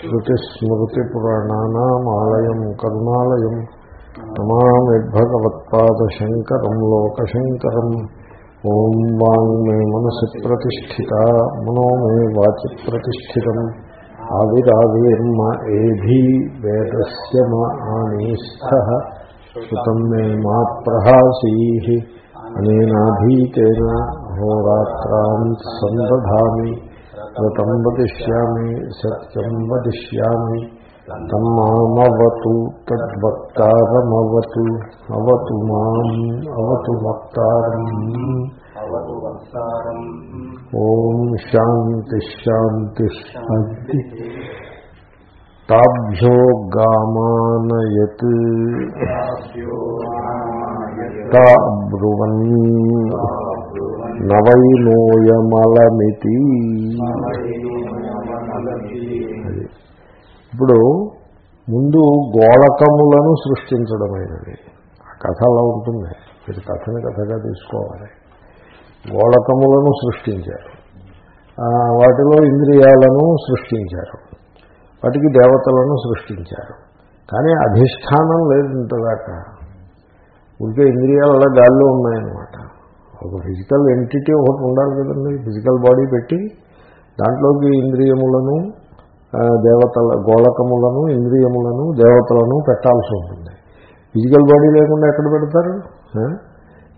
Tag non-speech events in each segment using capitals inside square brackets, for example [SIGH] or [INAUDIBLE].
శ్రుతిస్మృతిపురాణానామాలయం కరుణాలయం నమామి భగవత్పాదశంకరం లోకశంకరం ఓం వాంగ్ మే మనసి ప్రతిష్ఠిత మనో మే వాచి ప్రతిష్ఠితం ఆవిరావిర్మ ఏభీ వేదస్య మా ఆనీస్థ శృతం మే మా ప్రహాసీ అనేనాధీతేన హోరాత్రాన్ వదిష్యామి సత్యం వదిష్యామి. తమ్మామవతు తద్వక్తారమవతు అవతు మాం అవతు వక్తారం. ఓం శాంతి శాంతి శాంతి. తాభ్యో గామానయత్. తాబ్రువన్. నవైనోయమలమితి. అది. ఇప్పుడు ముందు గోళకములను సృష్టించడమైనది. ఆ కథ అలా ఉంటుంది. మీరు కథని కథగా తీసుకోవాలి. గోళకములను సృష్టించారు. వాటిలో ఇంద్రియాలను సృష్టించారు. వాటికి దేవతలను సృష్టించారు. కానీ అధిష్టానం లేదు ఇంతదాకా ఉంటే ఇంద్రియాలు అలా గాల్లో ఉన్నాయన్నమాట. ఒక ఫిజికల్ ఎంటిటీ ఒకటి ఉండాలి కదండి. ఫిజికల్ బాడీ పెట్టి దాంట్లోకి ఇంద్రియములను దేవతల గోళకములను ఇంద్రియములను దేవతలను పెట్టాల్సి ఉంటుంది. ఫిజికల్ బాడీ లేకుండా ఎక్కడ పెడతారు?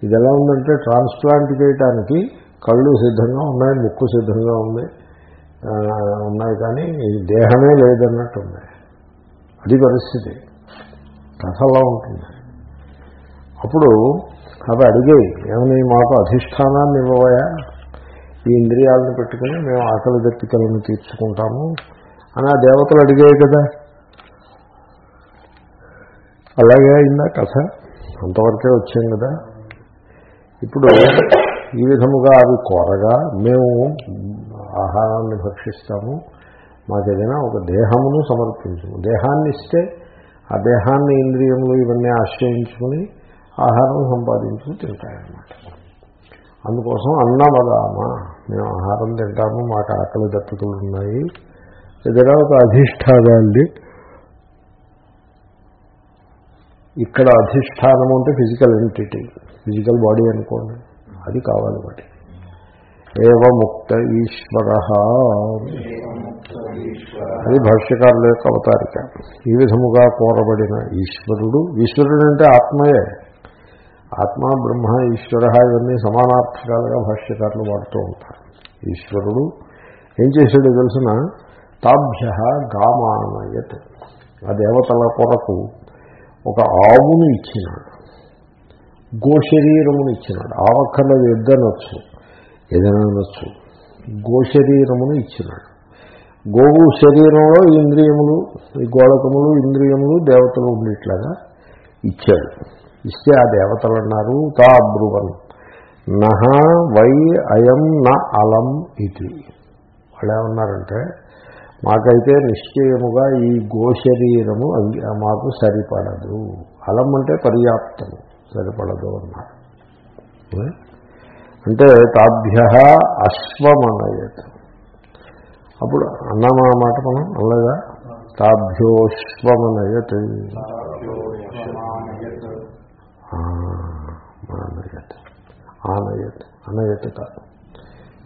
ఇది ఎలా ఉందంటే ట్రాన్స్ప్లాంట్ చేయటానికి కళ్ళు సిద్ధంగా ఉన్నాయి ముక్కు సిద్ధంగా ఉంది. ఉన్నాయి కానీ దేహమే లేదన్నట్టు ఉంది. అది పరిస్థితి. కథ అలా ఉంటుంది. అప్పుడు అవి అడిగాయి ఏమని మాకు అధిష్టానాన్ని ఇవ్వబోయా? ఈ ఇంద్రియాలను పెట్టుకుని మేము ఆకలి దప్పికలను తీర్చుకుంటాము అని ఆ దేవతలు అడిగాయి కదా. అలాగే అయిందా కథ? అంతవరకే వచ్చాం కదా. ఇప్పుడు ఈ విధముగా అవి కోరగా మేము ఆహారాన్ని భక్షిస్తాము. మాకేదైనా ఒక దేహమును సమర్పించము. దేహాన్ని ఇస్తే ఆ దేహాన్ని ఇంద్రియములు ఇవన్నీ ఆశ్రయించుకుని ఆహారం సంపాదించుకుని తింటాయన్నమాట. అందుకోసం అన్నమదామా మేము ఆహారం తింటాము మాకు ఆకలి దత్తతులు ఉన్నాయి. ఏదైనా ఒక అధిష్టానాన్ని ఇక్కడ అధిష్టానం అంటే ఫిజికల్ ఎంటిటీ ఫిజికల్ బాడీ అనుకోండి అది కావాలి వాటి ఏవముక్త ఈశ్వర. అది భాష్యకారుల యొక్క అవతారిక. ఈ విధముగా కోరబడిన ఈశ్వరుడు ఈశ్వరుడు అంటే ఆత్మయే. ఆత్మ బ్రహ్మ ఈశ్వర ఇవన్నీ సమానార్థకాలుగా భాష్యకారులు వాడుతూ ఉంటారు. ఈశ్వరుడు ఏం చేశాడో తెలిసిన? తాభ్య గామానయత్ ఆ దేవతల కొరకు ఒక ఆవును ఇచ్చినాడు. గోశరీరమును ఇచ్చినాడు. ఆవక్కర్లేదు ఎద్దనొచ్చు ఏదైనా అనొచ్చు గోశరీరమును ఇచ్చినాడు. గోవు శరీరంలో ఇంద్రియములు ఈ గోళకములు ఇంద్రియములు దేవతలు ఉండేట్లాగా ఇచ్చాడు. ఇస్తే ఆ దేవతలు అన్నారు తా బ్రువన్ నహ వై అయం న అలం ఇది. వాళ్ళు ఏమన్నారంటే మాకైతే నిశ్చయముగా ఈ గోశరీరము మాకు సరిపడదు. అలం అంటే పర్యాప్తము సరిపడదు అన్నారు. అంటే తాభ్య అశ్వమనయత్. అప్పుడు అన్నామా ఆ మాట మనం అలాగా తాభ్యోశ్వమనయత్ ఆ, మానయత్ ఆనయత్ అనయత్ కాదు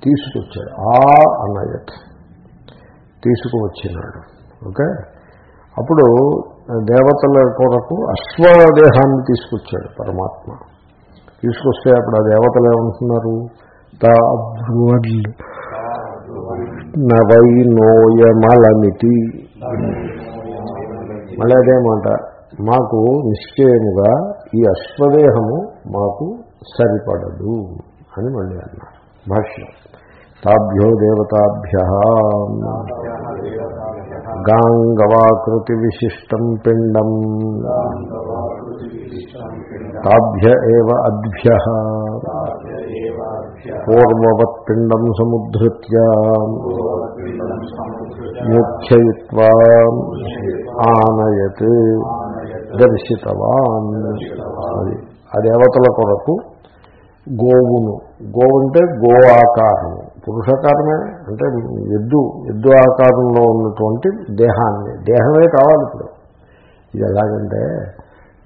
తీసుకొచ్చాడు. ఆ అనయత్ తీసుకువచ్చినాడు. ఓకే? అప్పుడు దేవతల కొరకు అశ్వదేహాన్ని తీసుకొచ్చాడు పరమాత్మ. తీసుకొస్తే అప్పుడు ఆ దేవతలు ఏమంటున్నారు? నవై నోయమలమితి మళ్ళీ అదేమాట మాకు నిశ్చయముగా ఈ అశ్వదేహము మాకు సరిపడదు అని మళ్ళీ అన్నారు. భాష్యం. తాభ్యో దేవతాభ్య. గాంగవాకృతి విశిష్టం పిండం. తాభ్య ఏవ అద్భ్య. పూర్వవత్ పిండం సముద్ధృత్య. ముఖ్యయుత్వా ఆనయత్. దర్శితవాన్. అది. ఆ దేవతల కొరకు గోవును. గోవు అంటే గో ఆకారము పురుషాకారమే అంటే ఎద్దు ఎద్దు ఆకారంలో ఉన్నటువంటి దేహాన్ని. దేహమే కావాలి ఇప్పుడు. ఇది ఎలాగంటే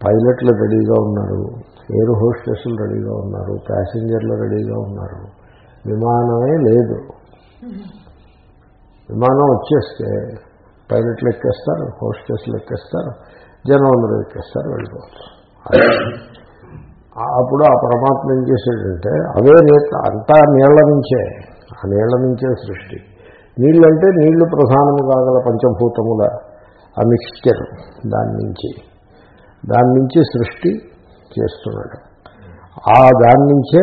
పైలట్లు రెడీగా ఉన్నారు ఎయిర్ హోస్టెస్లు రెడీగా ఉన్నారు ప్యాసింజర్లు రెడీగా ఉన్నారు. విమానమే లేదు. విమానం వచ్చేస్తే పైలట్లు ఎక్కేస్తారు హోస్టెస్లు ఎక్కేస్తారు జనం అందరూ ఎక్కేస్తారు వెళ్ళిపోవచ్చు. అప్పుడు ఆ పరమాత్మ ఏం చేశాడంటే అవే నీళ్ళ అంతా నీళ్ళ నుంచే ఆ నీళ్ళ నుంచే సృష్టి. నీళ్ళంటే నీళ్ళు ప్రధానము కాగల పంచభూతముల ఆ మిక్స్చర్ దాని నుంచి. దాని నుంచి సృష్టి చేస్తున్నాడు. ఆ దాని నుంచే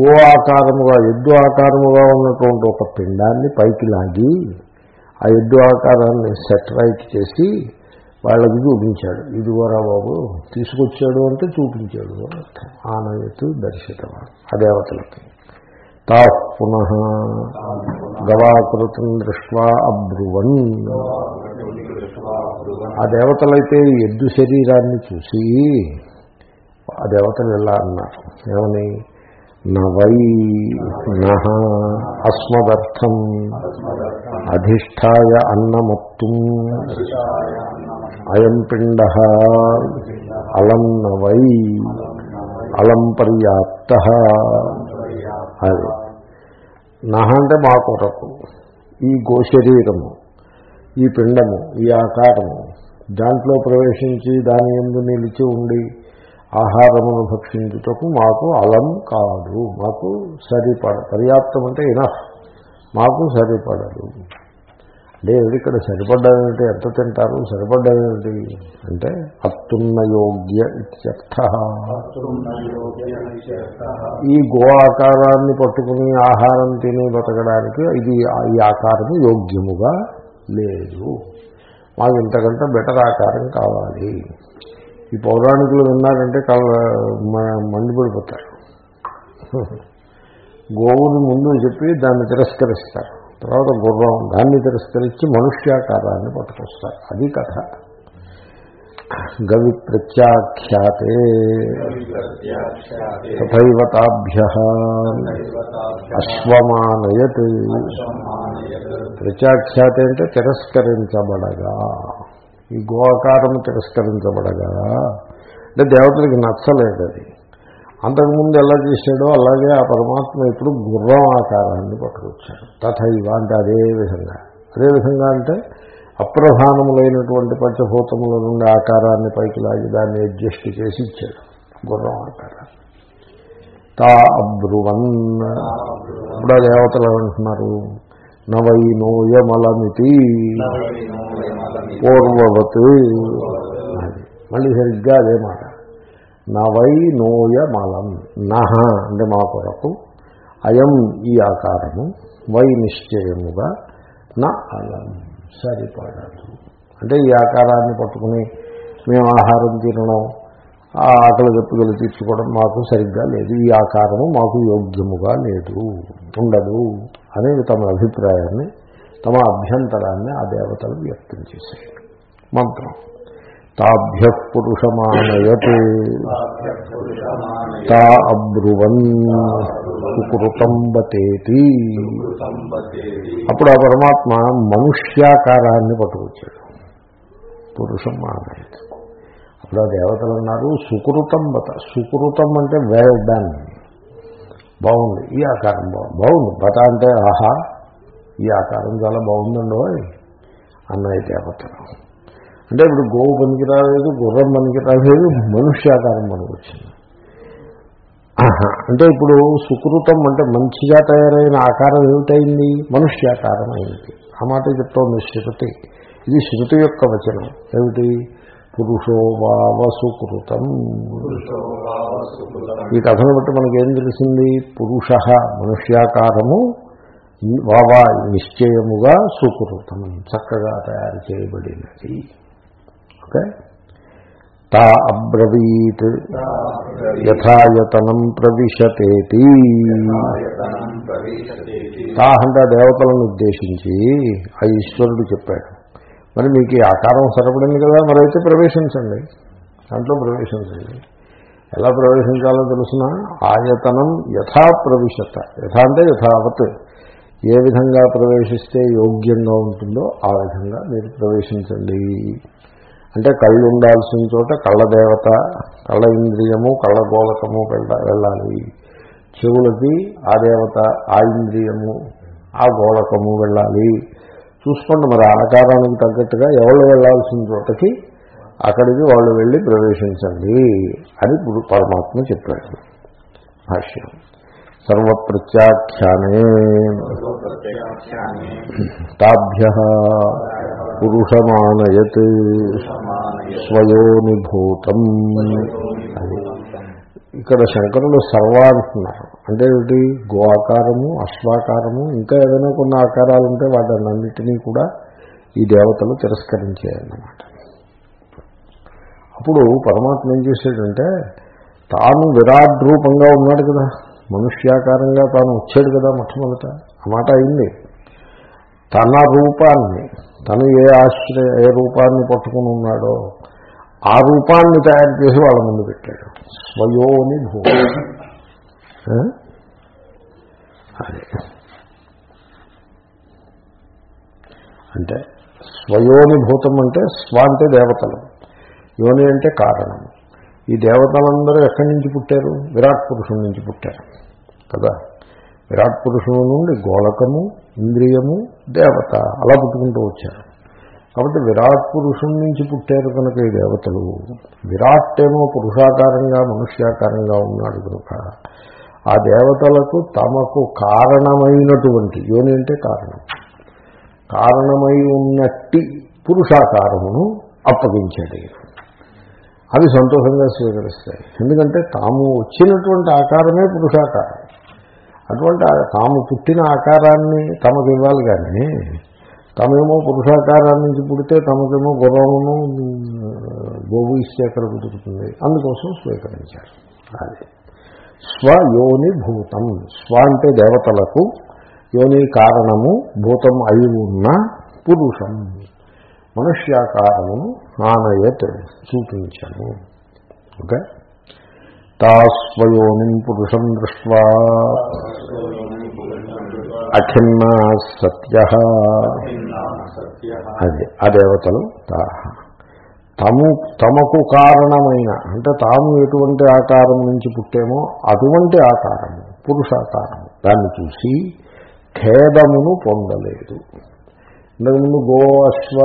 గో ఆకారముగా ఎద్దు ఆకారముగా ఉన్నటువంటి ఒక పిండాన్ని పైకి లాగి ఆ ఎద్దు ఆకారాన్ని సెటరైట్ చేసి వాళ్ళకి చూపించాడు. ఇదిగోరా బాబు తీసుకొచ్చాడు అంటే చూపించాడు అర్థం. ఆనయతు దర్శితం ఆ దేవతలకి. తా పునః గవాకృతం దృష్వా అబ్రువన్. ఆ దేవతలైతే ఎద్దు శరీరాన్ని చూసి ఆ దేవతలు ఎలా అన్నారు? ఏమని? నవై నహ అస్మదర్థం అధిష్టాయ అన్నమత్తుం. అయం పిండ అలం నవై అలం పర్యాప్త. అది. నహ అంటే మా కొరకు ఈ గోశరీరము ఈ పిండము ఈ ఆకారము దాంట్లో ప్రవేశించి దాని ఎందు నిలిచి ఉండి ఆహారమును భక్షించుటకు మాకు అలం కాదు. మాకు సరిపడ పర్యాప్తం అంటే ఇనఫ్. మాకు సరిపడదు. అంటే ఇక్కడ సరిపడ్డాయేమిటి ఎంత తింటారు? సరిపడ్డాయేమిటి అంటే అత్తున్న యోగ్య ఇత్యర్థ. ఈ గో ఆకారాన్ని పట్టుకుని ఆహారం తిని బతకడానికి ఇది ఈ ఆకారము యోగ్యముగా లేదు. మాకు ఇంతకంటే బెటర్ ఆకారం కావాలి. ఈ పౌరాణికులు విన్నారంటే మండిపడిపోతారు. [LAUGHS] గోవుని ముందు చెప్పి దాన్ని తిరస్కరిస్తారు. తర్వాత గుర్రం దాన్ని తిరస్కరించి మనుష్యాకారాన్ని పట్టుకొస్తారు. అది కథ. గవి ప్రత్యాఖ్యాతే తథైవతాభ్య. అశ్వమానయత్. ప్రత్యాఖ్యాతి అంటే తిరస్కరించబడగా. ఈ గోకారము తిరస్కరించబడగా. అంటే దేవతలకి నచ్చలేదు అది. అంతకుముందు ఎలా చేశాడో అలాగే ఆ పరమాత్మ ఇప్పుడు గుర్రం ఆకారాన్ని పట్టుకొచ్చాడు. తథైవ అంటే అదే విధంగా. అదే విధంగా అంటే అప్రధానములైనటువంటి పంచభూతముల నుండి ఆకారాన్ని పైకి లాగి దాన్ని అడ్జస్ట్ చేసి ఇచ్చాడు గుర్రం ఆకారాన్ని. తా అబ్రువన్. ఇప్పుడు ఆ దేవతలు ఏమంటున్నారు నవై నోయమలమితి పూర్వవత్. మళ్ళీ సరిగ్గా అదే మాట. నవై నోయమలం. నహ అంటే మా కొరకు. అయం ఈ ఆకారము. వై నిశ్చయముగా నా అలం సరిపడదు. అంటే ఈ ఆకారాన్ని పట్టుకుని మేము ఆహారం తినడం ఆ ఆకలి గప్పుగలు తీర్చుకోవడం మాకు సరిగ్గా లేదు. ఈ ఆకారము మాకు యోగ్యముగా లేదు. ఉండదు అనేది తమ అభిప్రాయాన్ని తమ అభ్యంతరాన్ని ఆ దేవతలు వ్యక్తం చేశారు. మంత్రం. తాభ్య పురుషమానయత్ తా అబ్రువన్ సుకృతం బతేతి అప్పుడు ఆ పరమాత్మ మనుష్యాకారాన్ని పట్టుకొచ్చాడు. పురుషం మానయత్ అప్పుడు ఆ దేవతలు అన్నారు సుకృతం బత సుకృతం అంటే వెల్ డన్ బాగుంది. ఈ ఆకారం బాగుంది బాగుంది. బత అంటే ఆహా ఈ ఆకారం చాలా బాగుందండి ఓయ్ అన్నాయి దేవతలు అంటే ఇప్పుడు గోవు పనికి రాలేదు గుర్రం పనికి రాలేదు మనుష్యాకారం మనకు వచ్చింది ఆహా. అంటే ఇప్పుడు సుకృతం అంటే మంచిగా తయారైన ఆకారం ఏమిటైంది మనుష్యాకారం అయింది. ఆ మాట చెప్తోంది శృతి. ఇది శృతి యొక్క వచనం. ఏమిటి? పురుషో వావ సుకృతం. ఈ కథను బట్టి మనకేం తెలిసింది? పురుష మనుష్యాకారము వావా నిశ్చయముగా సుకృతం. చక్కగా తయారు చేయబడినది. ఓకే. తా అబ్రవీత్ యథాయతనం ప్రవిశతేతి. తా అంటే దేవతలను ఉద్దేశించి ఆ ఈశ్వరుడు చెప్పాడు. మరి మీకు ఈ ఆకారం సరిపడింది కదా మరైతే ప్రవేశించండి. దాంట్లో ప్రవేశించండి. ఎలా ప్రవేశించాలో తెలుసిన? ఆయతనం యథా ప్రవిశత. యథా అంటే యథావత్. ఏ విధంగా ప్రవేశిస్తే యోగ్యంగా ఉంటుందో ఆ విధంగా మీరు ప్రవేశించండి. అంటే కళ్ళు ఉండాల్సిన చోట కళ్ళ దేవత కళ్ళ ఇంద్రియము కళ్ళ గోళకము వెళ్ళ వెళ్ళాలి. చెవులకి ఆ దేవత ఆ ఇంద్రియము ఆ గోళకము వెళ్ళాలి. చూసుకోండి మరి ఆకారానికి తగ్గట్టుగా ఎవరు వెళ్ళాల్సిన చోటకి అక్కడికి వాళ్ళు వెళ్ళి ప్రవేశించండి అని ఇప్పుడు పరమాత్మ చెప్పాడు. భాష్యం. సర్వప్రత్యాఖ్యానే. తాభ్య పురుషమానయత్ స్వయోనిభూతం. అది ఇక్కడ శంకరులు సర్వ అంటున్నారు అంటే ఏమిటి గో ఆకారము అశ్వాకారము ఇంకా ఏదైనా కొన్ని ఆకారాలు ఉంటే వాటినన్నిటినీ కూడా ఈ దేవతలు తిరస్కరించాయన్నమాట. అప్పుడు పరమాత్మ ఏం చేశాడంటే తాను విరాట్ రూపంగా ఉన్నాడు కదా. మనుష్యాకారంగా తాను వచ్చాడు కదా మొట్టమొదట. ఆ మాట అయింది. తన రూపాన్ని తను ఏ ఆశ్రయ ఏ రూపాన్ని పట్టుకుని ఉన్నాడో ఆ రూపాన్ని తయారు చేసి వాళ్ళ ముందు పెట్టాడు. స్వయోని భూ అదే. అంటే స్వయోని భూతం అంటే స్వ అంటే దేవతలు. యోని అంటే కారణం. ఈ దేవతలందరూ ఎక్కడి నుంచి పుట్టారు? విరాట్ పురుషుడి నుంచి పుట్టారు. కదా? విరాట్ పురుషుల నుండి గోళకము ఇంద్రియము దేవత అలా పుట్టుకుంటూ వచ్చారు. కాబట్టి విరాట్ పురుషుడి నుంచి పుట్టారు కనుక ఈ దేవతలు. విరాట్ ఏమో పురుషాకారంగా మనుష్యాకారంగా ఉన్నాడు కనుక ఆ దేవతలకు తమకు కారణమైనటువంటి యోని అంటే కారణం. కారణమై ఉన్నట్టి పురుషాకారమును అప్పగించాడు అవి సంతోషంగా స్వీకరిస్తాయి. ఎందుకంటే తాము వచ్చినటువంటి ఆకారమే పురుషాకారం. అటువంటి తాము పుట్టిన ఆకారాన్ని తమకు ఇవ్వాలి కానీ తమేమో పురుషాకారం నుంచి పుడితే తమకేమో గుర్రమును గోవు ఇస్తే ఎక్కడ కుదురుతుంది? అందుకోసం స్వీకరించారు. అది. స్వయోని భూతం. స్వ అంటే దేవతలకు యోని కారణము భూతం అయి ఉన్న పురుషం. మనుష్యాకారమును నానయత్ చూపించను. ఓకే? తాస్వయోనిం పురుషం దృష్ట్వా. అఖిన్న సత్య అది ఆ దేవతలు తము తమకు కారణమైన అంటే తాము ఎటువంటి ఆకారం నుంచి పుట్టేమో అటువంటి ఆకారము పురుషాకారము. దాన్ని చూసి ఖేదమును పొందలేదు. ఇంతకుముందు గో అశ్వ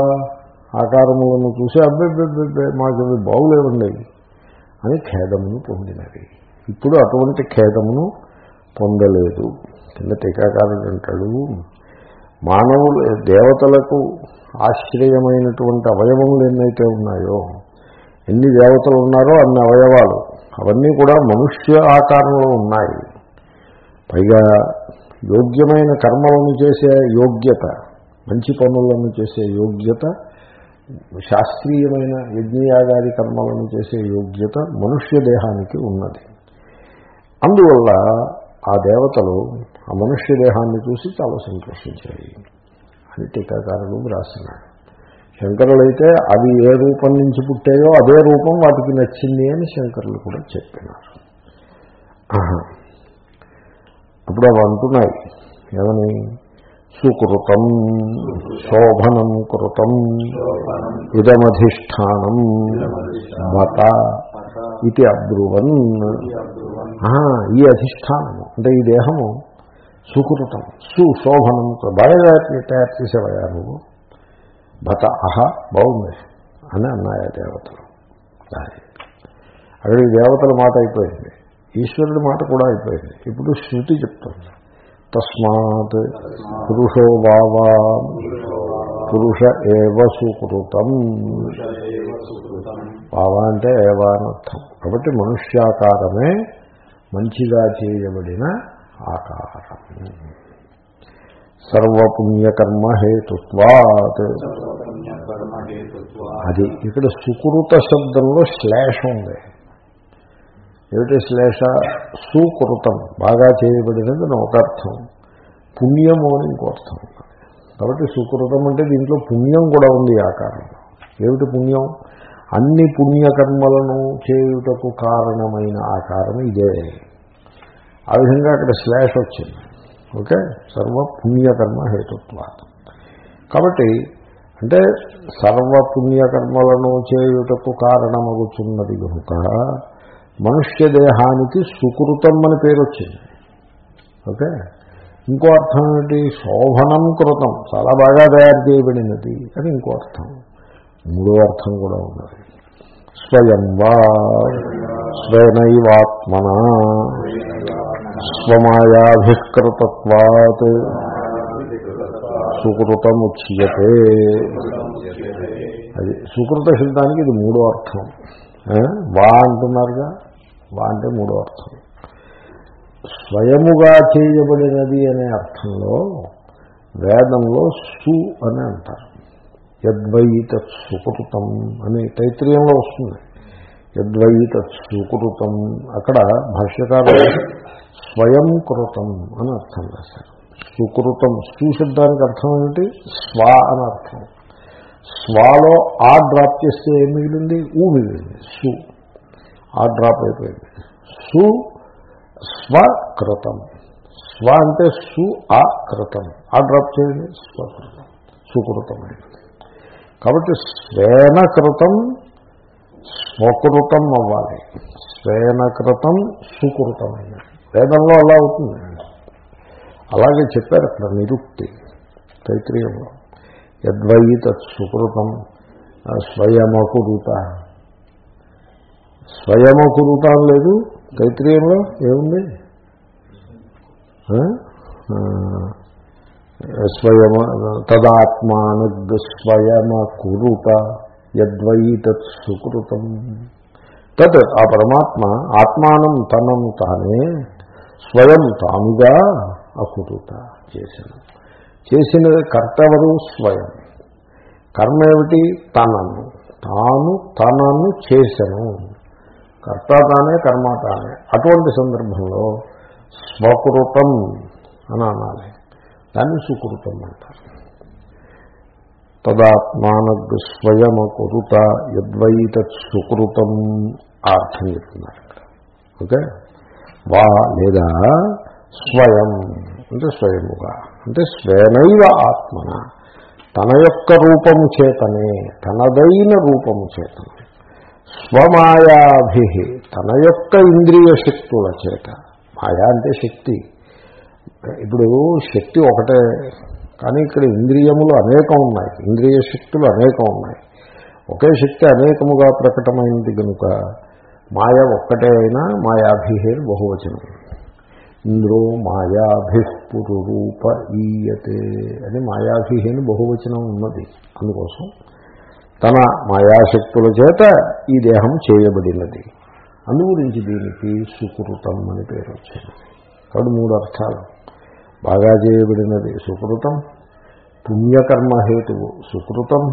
ఆకారములను చూసి అబ్బెబ్బెబ్బెబ్బే మాకు బాగులేవండి. అని ఖేదమును పొందినవి ఇప్పుడు అటువంటి ఖేదమును పొందలేదు. కింద టీకాకారుడు అంటాడు మానవులు దేవతలకు ఆశ్రయమైనటువంటి అవయవములు ఎన్నైతే ఉన్నాయో ఎన్ని దేవతలు ఉన్నారో అన్ని అవయవాలు అవన్నీ కూడా మనుష్య ఆకారంలో ఉన్నాయి. పైగా యోగ్యమైన కర్మలను చేసే యోగ్యత మంచి పనులను చేసే యోగ్యత శాస్త్రీయమైన యజ్ఞయాగాది కర్మలను చేసే యోగ్యత మనుష్య దేహానికి ఉన్నది. అందువల్ల ఆ దేవతలు ఆ మనుష్య దేహాన్ని చూసి చాలా సంతోషించాయి అని టీకాకారులు రాస్తున్నాడు శంకరులైతే అవి ఏ రూపం నుంచి పుట్టాయో అదే రూపం వాటికి నచ్చింది అని శంకరులు కూడా చెప్పినారు. ఆహా. అప్పుడు అవి అంటున్నాయి. ఏమని? సుకృతం శోభనం కృతం ఇదమధిష్టానం మత ఇది అబ్రువన్. ఈ అధిష్టానము అంటే ఈ దేహము సుకృతం సుశోభనం బాగా తయారు చేసేవయా నువ్వు? భత అహ బాగుంది అని అన్నాయా దేవతలు. అక్కడ ఈ దేవతల మాట అయిపోయింది. ఈశ్వరుడి మాట కూడా అయిపోయింది. ఇప్పుడు శృతి చెప్తుంది. తస్మాత్. పురుషో వావా. పురుష ఏవ సుకృతం. వావా అంటే ఏవా అని అర్థం. కాబట్టి మనుష్యాకారమే మంచిగా చేయబడిన ఆకారం. సర్వపుణ్యకర్మ హేతుత్వాత్ అది ఇక్కడ సుకృత శబ్దంలో శ్లేష ఉంది. ఏమిటి శ్లేష? సుకృతం. బాగా చేయబడినది ఒక అర్థం. పుణ్యము అని ఇంకో అర్థం. కాబట్టి సుకృతం అంటే దీంట్లో పుణ్యం కూడా ఉంది ఆ ఆకారంలో ఏమిటి పుణ్యం? అన్ని పుణ్యకర్మలను చేయుటకు కారణమైన ఆకారం ఇదే. ఆ విధంగా అక్కడ శ్లేష వచ్చింది. ఓకే? సర్వ పుణ్యకర్మ హేతుత్వ కాబట్టి అంటే సర్వ పుణ్యకర్మలను చేయుటకు కారణమగుచున్నది కనుక మనుష్య దేహానికి సుకృతం అని పేరు వచ్చింది ఓకే? ఇంకో అర్థం ఏమిటి? శోభనం కృతం. చాలా బాగా తయారు చేయబడినది. అని ఇంకో అర్థం. మూడో అర్థం కూడా ఉన్నది. స్వయం వా స్వనైవాత్మన స్వమాయాభిష్కృతత్వాత్ సుకృతముచ్యతే అది సుకృత శబ్దానికి ఇది మూడో అర్థం. వా అంటున్నారుగా? వా అంటే మూడో అర్థం. స్వయముగా చేయబడినది అనే అర్థంలో వేదంలో సు అని అంటారు. యద్వైత సుకృతం అని తైత్రీయంలో వస్తుంది. యద్వైత సుకృతం అక్కడ భాష్యకారు స్వయం కృతం అని అర్థం రాశారు. సుకృతం సుశబ్దానికి అర్థం ఏమిటి? స్వ అని అర్థం. స్వాలో ఆ డ్రాప్ చేస్తే ఏం మిగిలింది? ఊ మిగిలింది. సు. ఆ డ్రాప్ అయిపోయింది. సు స్వకృతం. స్వ అంటే సు ఆ కృతం. ఆ డ్రాప్ చేయండి. స్వకృతం. సుకృతమైనది కాబట్టి స్వేనకృతం స్వకృతం అవ్వాలి. స్వేనకృతం సుకృతమైనది వేదంలో అలా అవుతుంది. అలాగే చెప్పారు అక్కడ నిరుక్తి తైత్రీయంలో. యద్వైత సుకృతం స్వయమకురుత స్వయమకురుత అని లేదు. తైత్రీయంలో ఏముంది? స్వయమ ఆ, స్వయమ కురుట యద్వై తత్ సుకృతం. తత్ ఆ పరమాత్మ ఆత్మానం తనం తానే స్వయం తానుగా అకురుత చేసిన. చేసిన కర్తవరు స్వయం. కర్మ ఏమిటి? తనను. తాను తనను చేసను. కర్త తానే కర్మ తానే. అటువంటి సందర్భంలో స్వకృతం అని అనాలి. దాన్ని సుకృతం అంటారు. తదాత్మానగ్ స్వయమకురుత యద్వైత సుకృతం అర్థం చెప్తున్నారు ఇక్కడ. ఓకే? వా లేదా స్వయం. అంటే స్వయముగా. అంటే స్వేనైవ ఆత్మన. తన యొక్క రూపము చేతనే తనదైన రూపము చేతనే. స్వమాయాభి. తన యొక్క ఇంద్రియ శక్తుల చేత. మాయా అంటే శక్తి. ఇప్పుడు శక్తి ఒకటే. కానీ ఇక్కడ ఇంద్రియములు అనేకం ఉన్నాయి. ఇంద్రియ శక్తులు అనేకం ఉన్నాయి. ఒకే శక్తి అనేకముగా ప్రకటమైంది కనుక మాయ ఒక్కటే అయినా మాయాభిహే బహువచనం ఇంద్రో మాయాభి పురురూప ఈయతే అని మాయాభిహేని బహువచనం ఉన్నది. అందుకోసం తన మాయాశక్తుల చేత ఈ దేహం చేయబడినది. అందుగురించి దీనికి సుకృతం అని పేరు వచ్చింది. కాబట్టి మూడు అర్థాలు. బాగా చేయబడినది సుకృతం పుణ్యకర్మ హేతువు సుకృతం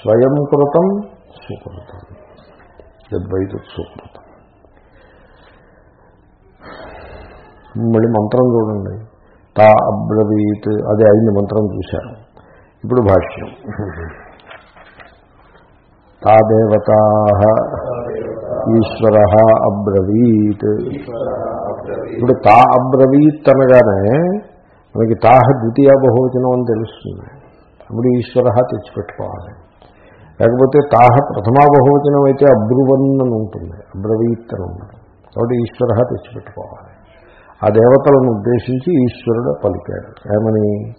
స్వయం కృతం సుకృతం. యద్వైత సుకృతం. మళ్ళీ మంత్రం చూడండి. తా అబ్రవీత్ అదే అయింది మంత్రం చూశారు ఇప్పుడు భాష్యం. ఆ దేవతా ఈశ్వర అబ్రవీత్. ఇప్పుడు తా అబ్రవీత్ అనగానే మనకి తాహ ద్వితీయ బహువచనం అని తెలుస్తుంది. అప్పుడు ఈశ్వర తెచ్చిపెట్టుకోవాలి. లేకపోతే తాహ ప్రథమా బహువచనం అయితే అబ్రువన్ అని ఉంటుంది. అబ్రవీత్ అని ఉంటుంది. కాబట్టి ఈశ్వర తెచ్చిపెట్టుకోవాలి. ఆ దేవతలను ఉద్దేశించి ఈశ్వరుడు పలికాడు. ఏమని?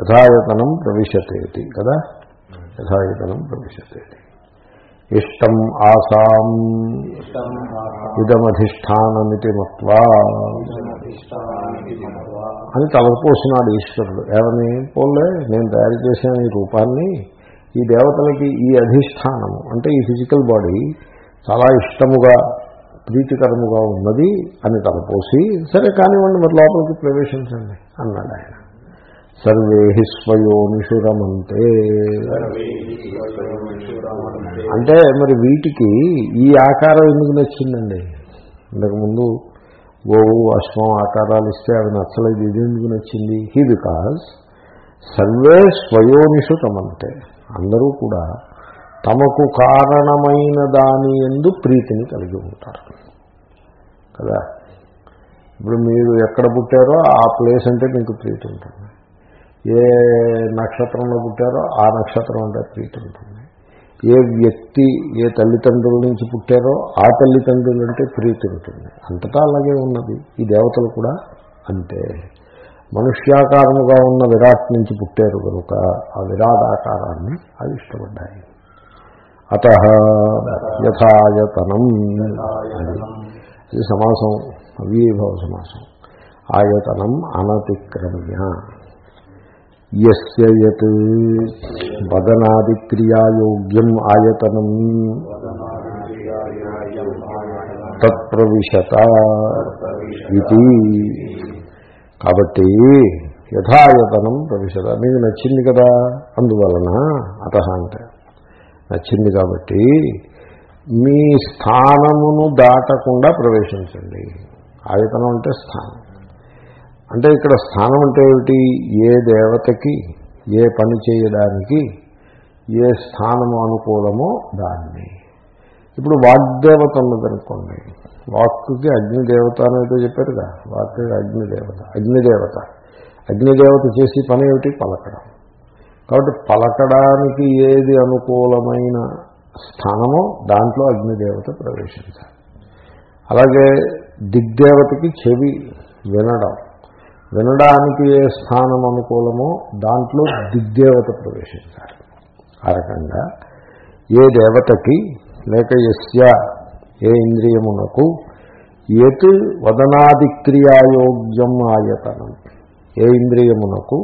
యథాయతనం ప్రవిశతేతి. కదా? యథాయతనం ప్రవిశతేతి. ఇష్టం ఆసాం. ఇదమధిష్టానమితి మత్వా. అని తలపోసినాడు ఈశ్వరుడు. ఏమని? పోలే నేను తయారు చేసిన ఈ రూపాన్ని ఈ దేవతలకి ఈ అధిష్టానము. అంటే ఈ ఫిజికల్ బాడీ చాలా ఇష్టముగా ప్రీతికరముగా ఉన్నది అని తలపోసి సరే కానివ్వండి మరి లోపలికి ప్రవేశించండి అన్నాడు ఆయన సర్వే స్వయోనిషురమంతే. అంటే మరి వీటికి ఈ ఆకారం ఎందుకు నచ్చిందండి? ఇంతకుముందు గోవు అశ్వం ఆకారాలు ఇస్తే అవి నచ్చలేదు ఇది ఎందుకు నచ్చింది? హీ బికాజ్ సర్వే స్వయోనిషుతమంతే అందరూ కూడా తమకు కారణమైన దాని ఎందు ప్రీతిని కలిగి ఉంటారు. కదా? ఇప్పుడు మీరు ఎక్కడ పుట్టారో ఆ ప్లేస్ అంటే మీకు ప్రీతి ఉంటుంది. ఏ నక్షత్రంలో పుట్టారో ఆ నక్షత్రం అంటే ప్రీతి ఉంటుంది. ఏ వ్యక్తి ఏ తల్లిదండ్రుల నుంచి పుట్టారో ఆ తల్లిదండ్రులు అంటే ప్రీతి ఉంటుంది. అంతటా అలాగే ఉన్నది. ఈ దేవతలు కూడా అంతే. మనుష్యాకారముగా ఉన్న విరాట్ నుంచి పుట్టారు కనుక ఆ విరాట్ ఆకారాన్ని అవి ఇష్టపడ్డాయి. అత యథాయతనం అది ఇది సమాసం అవ్యభవ సమాసం. ఆయతనం అనతిక్రమ్య. యత్ వదనాదిక్రియాయోగ్యం ఆయతనం తత్ప్రవిశత ఇది. కాబట్టి యథాయతనం ప్రవిశత. మీకు నచ్చింది కదా? అందువలన అత అంటే. నచ్చింది కాబట్టి మీ స్థానమును దాటకుండా ప్రవేశించండి. ఆయతనం అంటే స్థానం. అంటే ఇక్కడ స్థానం అంటే ఏమిటి? ఏ దేవతకి ఏ పని చేయడానికి ఏ స్థానము అనుకూలమో దాన్ని. ఇప్పుడు వాగ్దేవత ఉన్నదనుకోండి. వాక్కుకి అగ్నిదేవత అనేది చెప్పారుగా. వాక్కి అగ్నిదేవత అగ్నిదేవత. అగ్నిదేవత చేసే పని ఏమిటి? పలకడం. కాబట్టి పలకడానికి ఏది అనుకూలమైన స్థానమో దాంట్లో అగ్నిదేవత ప్రవేశించాలి. అలాగే దిగ్దేవతకి చెవి వినడం. వినడానికి ఏ స్థానం అనుకూలమో దాంట్లో దిగ్దేవత ప్రవేశించాలి. ఆ రకంగా ఏ దేవతకి లేక ఎస్య ఏ ఇంద్రియమునకు ఎత్ వదనాదిక్రియాయోగ్యం ఆయతనం. ఏ ఇంద్రియమునకు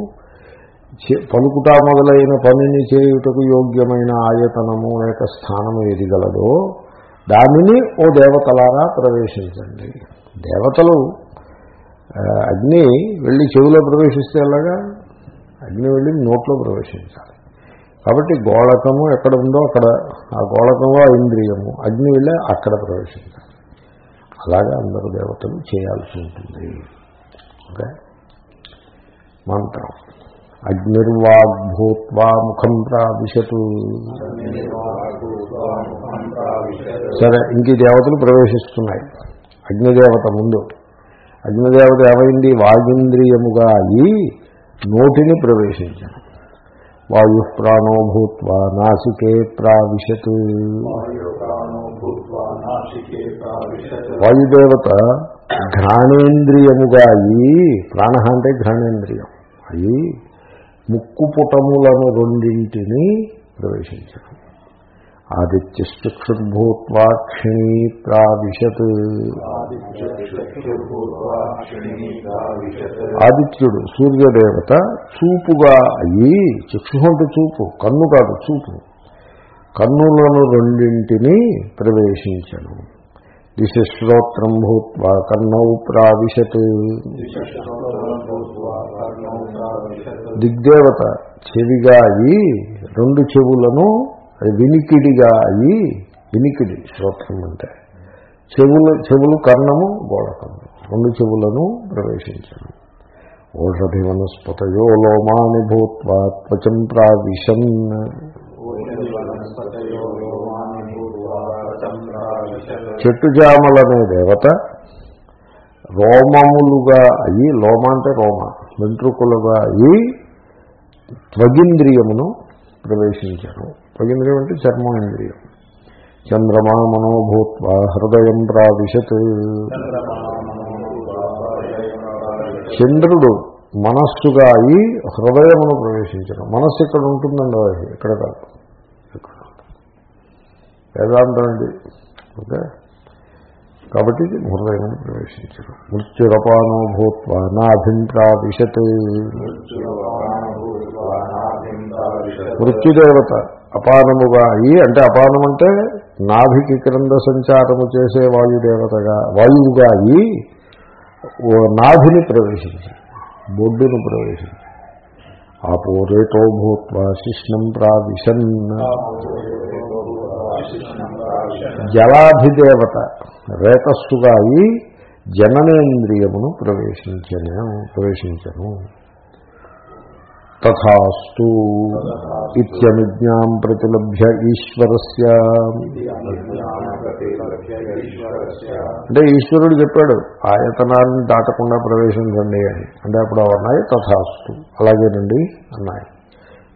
పలుకుట మొదలైన పనిని చేయుటకు యోగ్యమైన ఆయతనము లేక స్థానము ఏది గలదో దానిని ఓ దేవతలారా ప్రవేశించండి. దేవతలు అగ్ని వెళ్ళి చెవిలో ప్రవేశిస్తే ఎలాగా? అగ్ని వెళ్ళి నోట్లో ప్రవేశించాలి. కాబట్టి గోళకము ఎక్కడ ఉందో అక్కడ ఆ గోళకంలో ఆ ఇంద్రియము అగ్ని వెళ్ళి అక్కడ ప్రవేశించాలి. అలాగా అందరు దేవతలు చేయాల్సి ఉంటుంది. ఓకే? మంత్రం. అగ్నిర్వాగ్భూత్వా ముఖం ప్రావిశతు. సరే ఇంక దేవతలు ప్రవేశిస్తున్నాయి. అగ్నిదేవత ముందు. అగ్నిదేవత ఏమైంది? వాగింద్రియముగా అయి నోటిని ప్రవేశించాను వాయు ప్రాణో భూత్వా నాసికే ప్రావిశత్. వాయుదేవత ఘ్రాణేంద్రియముగా అయి ప్రాణ అంటే ఘ్రాణేంద్రియం. అయి ముక్కు పుటములను రెండింటిని ప్రవేశించడం ఆదిత్యశ్చక్షుర్భూత్వాక్షిణీ ప్రావిశత్. ఆదిత్యుడు సూర్యదేవత చూపుగా అయ్యి చక్షు అంటే చూపు కన్ను కాదు చూపు కన్నులను రెండింటినీ ప్రవేశించను దిశ శ్రోత్రం భూత్వా కన్నౌ ప్రావిశత్. దిగ్దేవత చెవిగా అయ్యి రెండు చెవులను వినికిడిగా అయ్యి వినికిడి శ్రోత్రం అంటే. చెవులు చెవులు కర్ణము గోళకము. రెండు చెవులను ప్రవేశించను. ఓషధిమనస్పతయో లోమాని భూత్వా త్వచం ప్రావిశన్. చెట్టుజామలనే దేవత రోమములుగా అయ్యి లోమ అంటే రోమ వెంట్రుకలుగా అయ్యి త్వగింద్రియమును ప్రవేశించను. త్వగింద్రియం అంటే చర్మేంద్రియం చంద్రమా మనోభూత్వ హృదయం ప్రావిశత్. చంద్రుడు మనస్సుగా అయి హృదయమును ప్రవేశించడం. మనస్సు ఇక్కడ ఉంటుందండి అది? ఇక్కడ కాదు. ఇక్కడ వేదాంతం అండి ఓకే? కాబట్టి హృదయమును ప్రవేశించడం. మృత్యురపానో భూత్వ నాభిం ప్రావిశత్. మృత్యుదేవత. అపానముగా అయి అంటే అపానం అంటే నాభికి క్రింద సంచారము చేసే వాయుదేవతగా వాయువుగా అయ్యి నాభిని ప్రవేశించి బొడ్డును ప్రవేశించి. ఆపోరేటో భూత్వ శిష్ణం ప్రావిశన్. జలాధిదేవత రేతస్సుగా అయి జననేంద్రియమును ప్రవేశించను ప్రవేశించను. తథాస్తు ఇత్యనుజ్ఞాం ప్రతిలభ్య ఈశ్వరస్య. అంటే ఈశ్వరుడు చెప్పాడు ఆయతనాన్ని దాటకుండా ప్రవేశించండి అని. అంటే అప్పుడు అన్నాయి తథాస్తు. అలాగేనండి అన్నాయి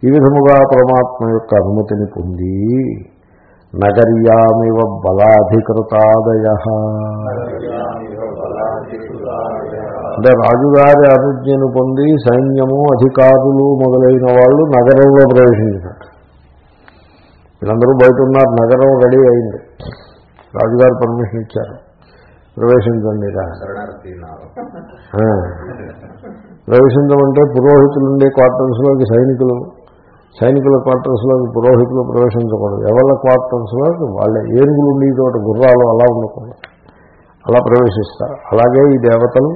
ఈ విధముగా పరమాత్మ యొక్క అనుమతిని పొంది నగర్యామివ బలాధికృతాదయ. అంటే రాజుగారి అనుజ్ఞను పొంది సైన్యము అధికారులు మొదలైన వాళ్ళు నగరంలో ప్రవేశించినట్టు. వీళ్ళందరూ బయట ఉన్నారు నగరం రెడీ అయింది. రాజుగారు పర్మిషన్ ఇచ్చారు. ప్రవేశించండి. ప్రవేశించమంటే పురోహితులు ఉండే క్వార్టర్స్లోకి సైనికులు సైనికుల క్వార్టర్స్లోకి పురోహితులు ప్రవేశించకూడదు. ఎవరి క్వార్టర్స్లోకి? వాళ్ళ ఏనుగులు ఉండి చోట గుర్రాలు అలా ఉండకూడదు. అలా ప్రవేశిస్తారు. అలాగే ఈ దేవతలు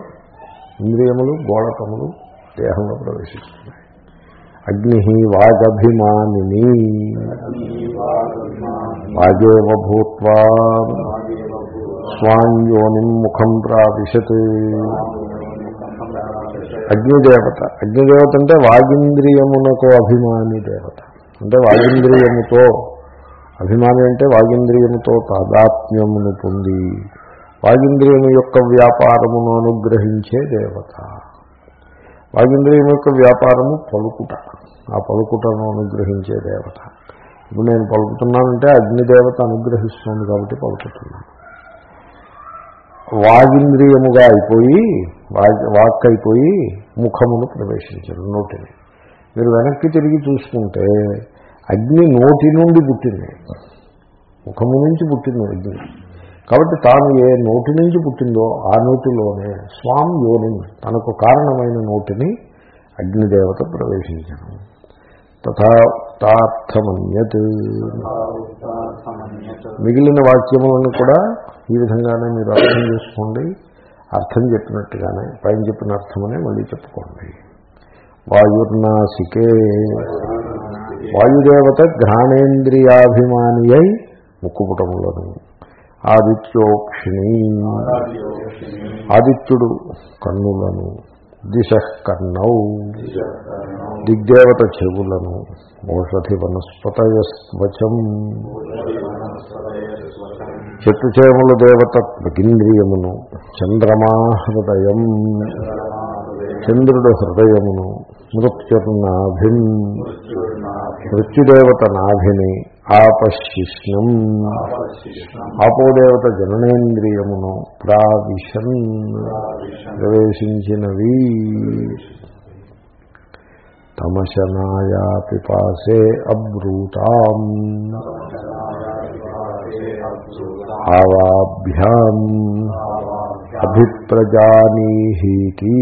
ఇంద్రియములు గోళకములు దేహంలో ప్రవేశిస్తున్నాయి. అగ్ని వాగభిమానిని. వాగేవ భూత్వా స్వాన్యోనిం ముఖం ప్రావిశత్. అగ్నిదేవత. అగ్నిదేవత అంటే వాగింద్రియమునకు అభిమాని దేవత. అంటే వాగింద్రియముతో అభిమాని అంటే వాగింద్రియముతో తాదాత్మ్యమును పొంది వాగింద్రియము యొక్క వ్యాపారమును అనుగ్రహించే దేవత. వాగింద్రియం యొక్క వ్యాపారము పలుకుట ఆ పలుకుటను అనుగ్రహించే దేవత. ఇప్పుడు నేను పలుకుతున్నానంటే అగ్నిదేవత అనుగ్రహిస్తుంది కాబట్టి పలుకుతున్నాను. వాగింద్రియముగా అయిపోయి వాక్ అయిపోయి ముఖమును ప్రవేశించారు నోటిని. మీరు వెనక్కి తిరిగి చూసుకుంటే అగ్ని నోటి నుండి పుట్టింది. ముఖము నుంచి పుట్టింది అగ్ని. కాబట్టి తాను ఏ నోటి నుంచి పుట్టిందో ఆ నోటిలోనే స్వామి యోని తనకు కారణమైన నోటిని అగ్నిదేవత ప్రవేశించను. తథార్థమన్యత్ మిగిలిన వాక్యములను కూడా ఈ విధంగానే మీరు అర్థం చేసుకోండి. అర్థం చెప్పినట్టుగానే పైన చెప్పిన అర్థమనే మళ్ళీ చెప్పుకోండి. వాయుర్నాసికే. వాయుదేవత ఘ్రాణేంద్రియాభిమాని అయి ముక్కుపుటములను. ఆదిత్యోక్షిణి. ఆదిత్యుడు కన్నులను దిశ కర్ణౌ. దిగ్దేవత చెవులను. ఓషధి వనస్పతయస్వచం చెట్టు చేముల దేవత త్వగింద్రియమును చంద్రమా హృదయం చంద్రుడు హృదయమును మృత్యుర్నాభిం మృత్యుదేవత నాభిని ఆపశిష్ణం ఆపోదేవత జననేంద్రియమును ప్రావిశన్ ప్రవేశించినవి. తమశనాయా పిపాసే అబ్రూతాం. ఆవాభ్యాం అభిప్రజానీహీతి.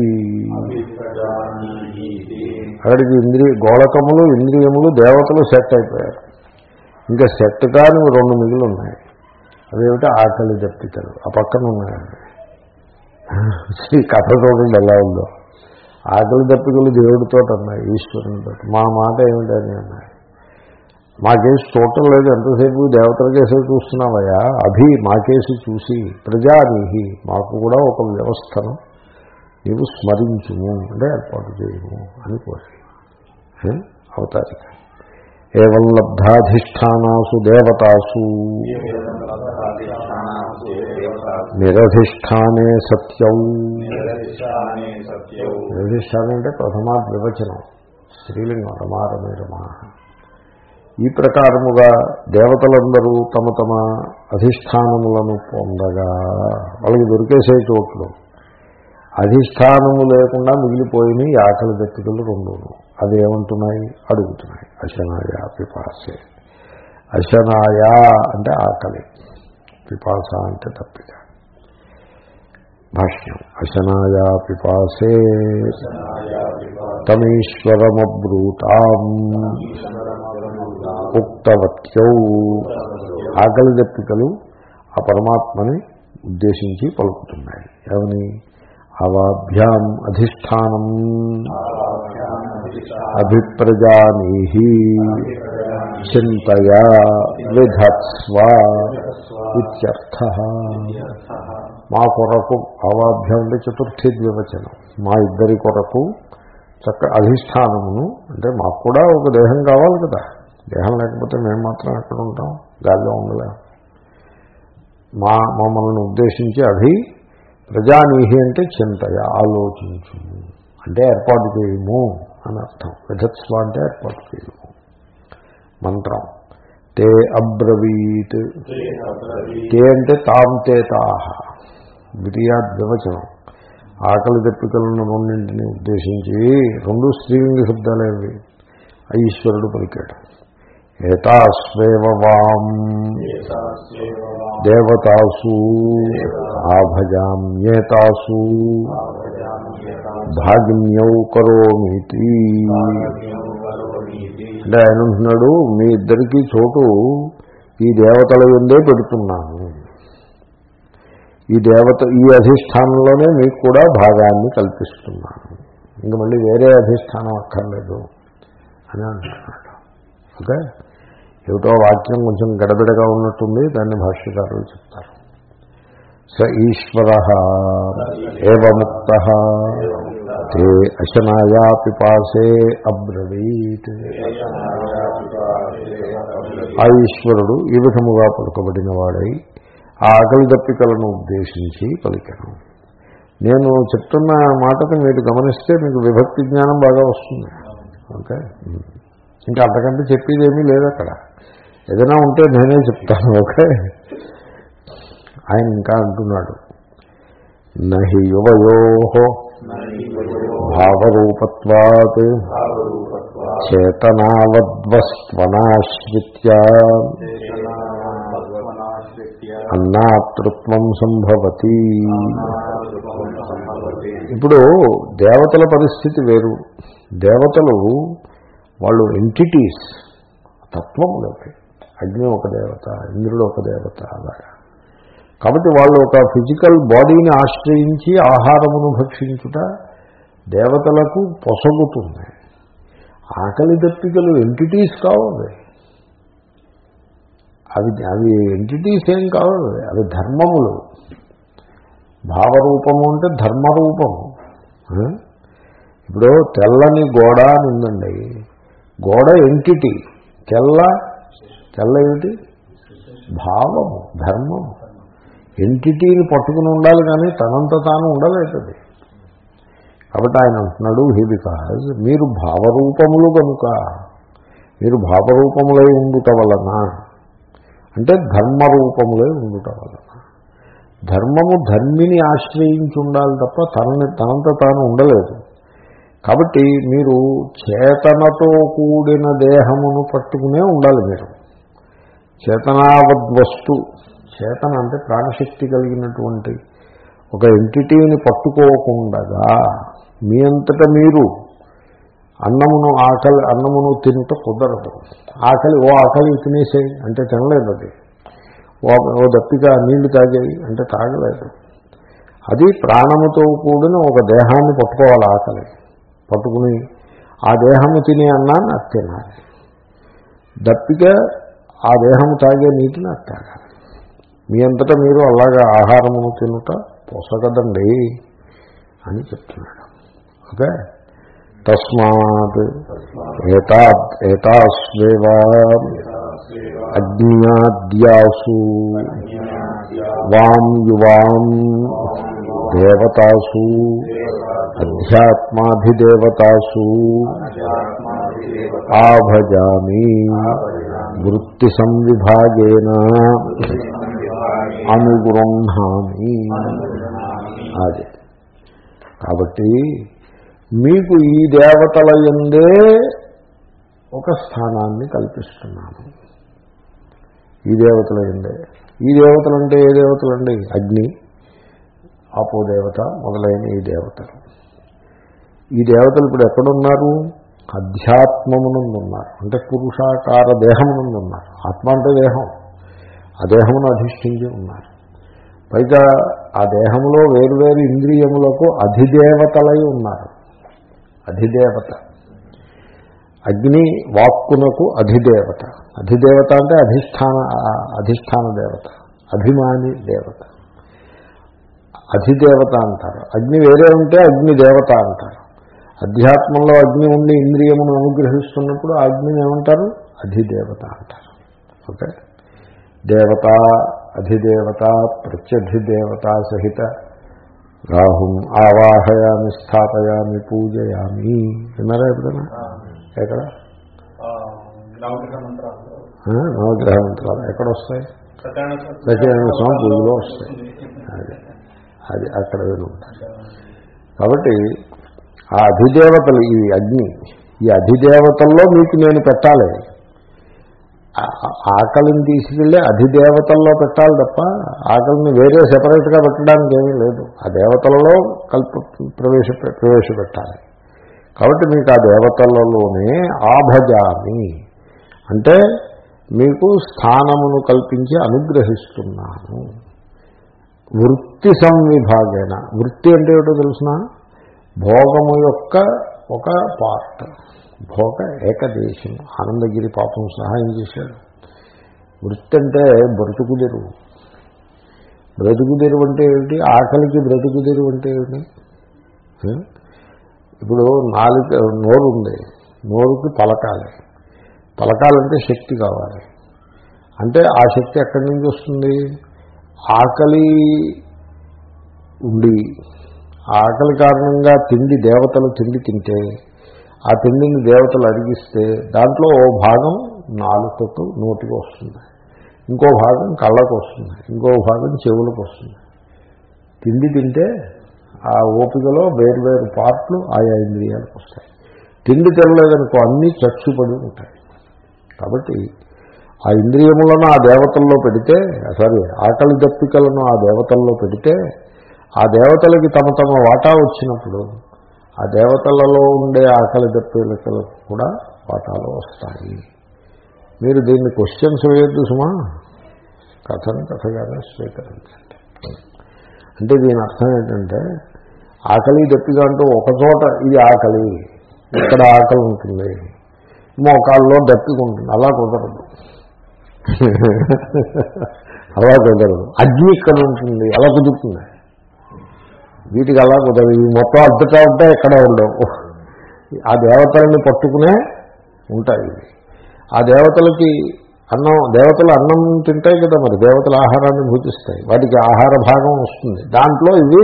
అక్కడికి ఇంద్రియ గోళకములు ఇంద్రియములు దేవతలు సెట్ అయిపోయారు. ఇంకా సెట్ కాని రెండు మిగులు ఉన్నాయి. అదేమిటి ఆకలి దప్పికలు ఆ పక్కన ఉన్నాయండి. ఈ కథ చూడండి ఎలా ఉందో. ఆకలి దప్పికలు దేవుడితో అన్నాయి ఈశ్వరునితో మా మాట ఏమిటని అన్నాయి. మాకేసి చూడటం లేదు ఎంతసేపు దేవతల కేసే చూస్తున్నావయ్యా? అభి మాకేసి చూసి ప్రజానీహి మాకు కూడా ఒక వ్యవస్థను నీవు స్మరించుము అంటే ఏర్పాటు చేయము అని కోరి. అవతారిక. ఏం లబ్ధాధిష్టానాసు దేవతాసు. నిరధిష్టానే సత్యం. నిరధిష్టానం అంటే ప్రథమాత్ వివచనం స్త్రీలింగం రమారమే రమా. ఈ ప్రకారముగా దేవతలందరూ తమ తమ అధిష్టానములను పొందగా. వాళ్ళకి దొరికేసే చోట్లు. అధిష్టానము లేకుండా మిగిలిపోయిన ఆకలి దత్తికలు రెండును. అవి ఏమంటున్నాయి అడుగుతున్నాయి. అశనాయ పిపాసే. అశనాయ అంటే ఆకలి. పిపాస అంటే తప్పిక. భాష్యం. అశనాయ పిపాసే తమీశ్వరమబ్రూతాం. ఉక్తవత్యౌ. ఆకలి దప్పికలు ఆ పరమాత్మని ఉద్దేశించి పలుకుతున్నాయి. ఏమని? అవాభ్యాం అధిష్టానం. అభిప్రజానీహి చింతయా విధత్స్వ ఇత్యర్థ. మా కొరకు అవాభ్యం అంటే చతుర్థి ద్వివచనం మా ఇద్దరి కొరకు చక్క అధిష్టానమును అంటే మాకు కూడా ఒక దేహం కావాలి కదా. దేహం లేకపోతే మేము మాత్రం ఎక్కడ ఉంటాం? గాల్లో ఉండలేం. మా మమ్మల్ని ఉద్దేశించి అభి ప్రజానీహి అంటే చింతయ ఆలోచించు అంటే ఏర్పాటు చేయము. అని అర్థం. విధత్స్వ అంటే ఏర్పాటు చేయము మంత్రం. తే అబ్రవీత్. తే అంటే తాం తే తాహ ద్వితీయాద్ వివచనం ఆకలి దప్పికలను రెండింటిని ఉద్దేశించి రెండు స్త్రీలింగ శబ్దాలేవి ఈశ్వరుడు పలికాడు. ఏతాస్వేవ వాం. దేవతాసు. ఆభజామ్యేతాసు. భాగిన్యౌ కరోమితి. అంటే ఆయన అంటున్నాడు మీ ఇద్దరికీ చోటు ఈ దేవతల ఉందే పెడుతున్నాను. ఈ దేవత ఈ అధిష్టానంలోనే మీకు కూడా భాగాన్ని కల్పిస్తున్నాను. ఇంక మళ్ళీ వేరే అధిష్టానం అక్కర్లేదు అని అంటున్నాడు. ఓకే? ఏమిటో వాక్యం కొంచెం గడబిడగా ఉన్నట్టుంది దాన్ని భాష్యకారులు చెప్తారు. స ఈశ్వర ఏవముక్త. తే అశనాయా పిపాసే అబ్రవీత్ ఆ ఈశ్వరుడు ఈ విధముగా పలుకబడిన వాడై ఆ ఆకలి దప్పికలను ఉద్దేశించి పలికాను. నేను చెప్తున్న మాటని మీరు గమనిస్తే మీకు విభక్తి జ్ఞానం బాగా వస్తుంది. ఓకే? ఇంకా అంతకంటే చెప్పేది ఏమీ లేదు అక్కడ. ఏదైనా ఉంటే నేనే చెప్తాను ఓకే? ఆయన ఇంకా అంటున్నాడు నహి యువయో భావరూపత్వాత్ అన్నాతృత్వం సంభవతి ఇప్పుడు దేవతల పరిస్థితి వేరు. దేవతలు వాళ్ళు ఎంటిటీస్ తత్వములవి అగ్ని ఒక దేవత ఇంద్రుడు ఒక దేవత అలాగా. కాబట్టి వాళ్ళు ఒక ఫిజికల్ బాడీని ఆశ్రయించి ఆహారమును భక్షించుట దేవతలకు పొసగుతుంది. ఆకలి దప్పికలు ఎంటిటీస్ కావాలి అవి. అవి ఎంటిటీస్ ఏం కావాలి అవి. ధర్మములు. భావరూపము అంటే ధర్మరూపము. ఇప్పుడు తెల్లని గోడ అని ఉందండి. గోడ ఎంటిటీ తెల్ల తెల్ల ఏమిటి? భావము ధర్మము. ఎంటిటీని పట్టుకుని ఉండాలి కానీ తనంత తాను ఉండలేదది కాబట్టి ఆయన అంటున్నాడు హీ బికాజ్ మీరు భావరూపములు కనుక మీరు భావరూపములై ఉండుట వలన అంటే ధర్మరూపములై ఉండుట వలన ధర్మము ధర్మిని ఆశ్రయించి ఉండాలి తప్ప తనని తనంత తాను ఉండలేదు. కాబట్టి మీరు చేతనతో కూడిన దేహమును పట్టుకునే ఉండాలి మీరు. చేతనావద్వస్తు చేతన అంటే ప్రాణశక్తి కలిగినటువంటి ఒక ఎంటిటీని పట్టుకోకుండగా మీ అంతటా మీరు అన్నమును ఆకలి అన్నమును తినుట కుదరదు. ఆకలి ఓ ఆకలి తినేసేయి అంటే తినలేదు అది. ఓ దప్పిగా దప్పిక నీళ్ళు తాగేవి అంటే తాగలేదు. అది ప్రాణముతో కూడిన ఒక దేహాన్ని పట్టుకోవాలి ఆకలి. పట్టుకుని ఆ దేహము తినే అన్నాన్ని అది తినాలి. దప్పిక ఆ దేహము తాగే నీటిని అది తాగాలి. మీ అంతటా మీరు అలాగా ఆహారమును తినుట పోసగదండి అని చెప్తున్నాడు. ఓకే? తస్మాత్ ఏతా ఏతాస్వేవ అజ్ఞాద్యాసు వాం యువాం దేవతాసు అధ్యాత్మాధిదేవతాసు ఆభజామి వృత్తి సంవిభాగేన అనుగృహామి అది. కాబట్టి మీకు ఈ దేవతల ఎందే ఒక స్థానాన్ని కల్పిస్తున్నాను ఈ దేవతల ఎందే ఈ దేవతలు అంటే ఏ దేవతలండి? అగ్ని ఆపో దేవత మొదలైన ఈ దేవతలు. ఈ దేవతలు ఇప్పుడు ఎక్కడున్నారు? అధ్యాత్మమునందు ఉన్నారు అంటే పురుషాకార దేహమునందు ఉన్నారు ఆత్మ అంటే దేహం. ఆ దేహమును అధిష్ఠించి ఉన్నారు. పైగా ఆ దేహంలో వేరువేరు ఇంద్రియములకు అధిదేవతలై ఉన్నారు. అధిదేవత. అగ్ని వాక్కునకు అధిదేవత. అధిదేవత అంటే అధిష్టాన అధిష్టాన దేవత. అభిమాని దేవత. అధిదేవత అంటారు. అగ్ని వేరే ఉంటే అగ్ని దేవత అంటారు. అధ్యాత్మంలో అగ్ని ఉండి ఇంద్రియమును అనుగ్రహిస్తున్నప్పుడు అగ్నిని ఏమంటారు? అధిదేవత అంటారు. ఓకే? దేవత అధిదేవత ప్రత్యధిదేవత సహిత రాహుం ఆవాహయామి స్థాపయామి పూజయామి. విన్నారా ఎప్పుడైనా? ఎక్కడ? నవగ్రహ మంత్రాలు ఎక్కడ వస్తాయి సత్యనారాయణ స్వామి పూజలో వస్తాయి. అది అది అక్కడ కాబట్టి ఆ అధిదేవతలు ఈ అగ్ని ఈ అధిదేవతల్లో మీకు నేను పెట్టాలి. ఆకలిని తీసుకెళ్ళి అధిదేవతల్లో పెట్టాలి తప్ప ఆకలిని వేరే సెపరేట్గా పెట్టడానికి ఏమీ లేదు. ఆ దేవతలలో కల్ప ప్రవేశ ప్రవేశపెట్టాలి. కాబట్టి మీకు ఆ దేవతలలోనే ఆభజామి. అంటే మీకు స్థానమును కల్పించి అనుగ్రహిస్తున్నాను. వృత్తి సంవిభాగేన. వృత్తి అంటే ఏమిటో తెలుసిన? భోగము యొక్క ఒక పార్ట్ భోగ ఏకదేశం. ఆనందగిరి పాపం సహాయం చేశాడు. వృత్తి అంటే బ్రతుకుదెరువు. బ్రతుకుదెరువు అంటే ఏమిటి? ఆకలికి బ్రతుకుదెరువు అంటే ఏమిటి? ఇప్పుడు నాలుగు నోరు ఉంది నోరుకి పలకాలి. పలకాలంటే శక్తి కావాలి. అంటే ఆ శక్తి ఎక్కడి నుంచి వస్తుంది? ఆకలి ఉండి. ఆకలి కారణంగా తిండి దేవతలు తిండి తింటే ఆ తిండిని దేవతలు అడిగిస్తే దాంట్లో ఓ భాగం నాలుకకు నోటికి వస్తుంది. ఇంకో భాగం కళ్ళకు వస్తుంది. ఇంకో భాగం చెవులకు వస్తుంది. తిండి తింటే ఆ ఓపికలో వేరు పార్ట్లు ఆయా ఇంద్రియాలకు వస్తాయి. తిండి తినలేదనుకో అన్నీ చచ్చుపడి ఉంటాయి. కాబట్టి ఆ ఇంద్రియములను ఆ దేవతల్లో పెడితే సారీ ఆకలి దప్పికలను ఆ దేవతల్లో పెడితే ఆ దేవతలకి తమ తమ వాటా వచ్చినప్పుడు ఆ దేవతలలో ఉండే ఆకలి దప్పికలకు కూడా పాఠాలు వస్తాయి. మీరు దీన్ని క్వశ్చన్స్ వేయద్దు సుమా. కథను కథగానే స్వీకరించండి. అంటే దీని అర్థం ఏంటంటే ఆకలి దప్పిగా అంటూ ఒక చోట ఇది ఆకలి ఇక్కడ ఆకలి ఉంటుంది. మోకాల్లో దప్పికుంటుంది అలా కుదరదు. అలా కుదరదు. అగ్ని ఇక్కడ ఉంటుంది అలా కుదురుతుంది. వీటికి అలా కుదరదు. ఇవి మొత్తం అడ్డుతా ఉంటే ఎక్కడ ఉండవు. ఆ దేవతలని పట్టుకునే ఉంటాయి ఆ దేవతలకి అన్నం దేవతలు అన్నం తింటాయి కదా మరి దేవతల ఆహారాన్ని భూజిస్తాయి. వాటికి ఆహార భాగం వస్తుంది. దాంట్లో ఇవి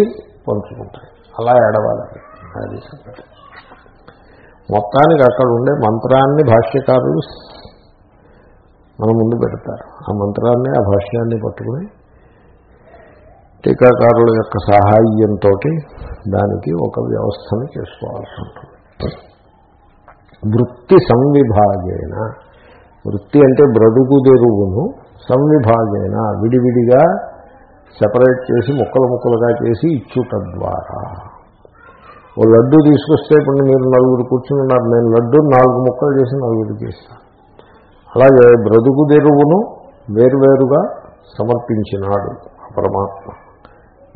పంచుకుంటాయి. అలా ఏడవాలి. అది మొత్తానికి అక్కడ ఉండే మంత్రాన్ని భాష్యకారులు మన ముందు పెడతారు. ఆ మంత్రాన్ని ఆ భాష్యాన్ని పట్టుకుని టీకాకారుల యొక్క సహాయంతో దానికి ఒక వ్యవస్థను చేసుకోవాల్సి ఉంటుంది. వృత్తి సంవిభాగేన వృత్తి అంటే బ్రడుగుదెరువును సంవిభాగేన విడివిడిగా సెపరేట్ చేసి ముక్కలు ముక్కలుగా చేసి ఇచ్చుట ద్వారా. ఓ లడ్డు తీసుకొస్తే ఇప్పుడు మీరు నలుగురు కూర్చుని ఉన్నారు నేను లడ్డు నాలుగు ముక్కలు చేసి నలుగురు చేస్తాను. అలాగే బ్రతుకుదెరువును వేరువేరుగా సమర్పించినాడు పరమాత్మ.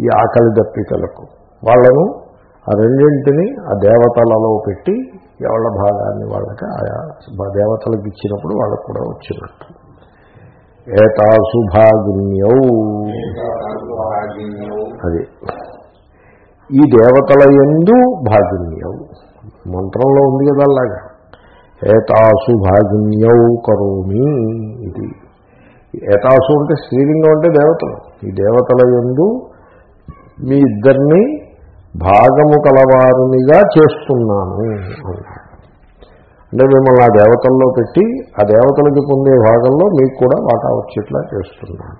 ఈ ఆకలి దప్పికలకు. వాళ్ళను ఆ రెండింటిని ఆ దేవతలలో పెట్టి ఎవళ్ళ భాగాన్ని వాళ్ళకి ఆయా దేవతలకు ఇచ్చినప్పుడు వాళ్ళకు కూడా వచ్చినట్టు. ఏతాసు భాగిన్యౌ. అది. ఈ దేవతల ఎందు భాగిన్యౌ. మంత్రంలో ఉంది కదా అలాగా. ఏతాసు భాగిన్యౌ కరోమి ఇది. ఏతాసు అంటే స్త్రీలింగం అంటే దేవతలు. ఈ దేవతల ఎందు మీ ఇద్దరిని భాగము కలవారునిగా చేస్తున్నాను అన్నాడు. అంటే మిమ్మల్ని ఆ దేవతల్లో పెట్టి ఆ దేవతలకి పొందే భాగంలో మీకు కూడా వాటా వచ్చేట్లా చేస్తున్నాను.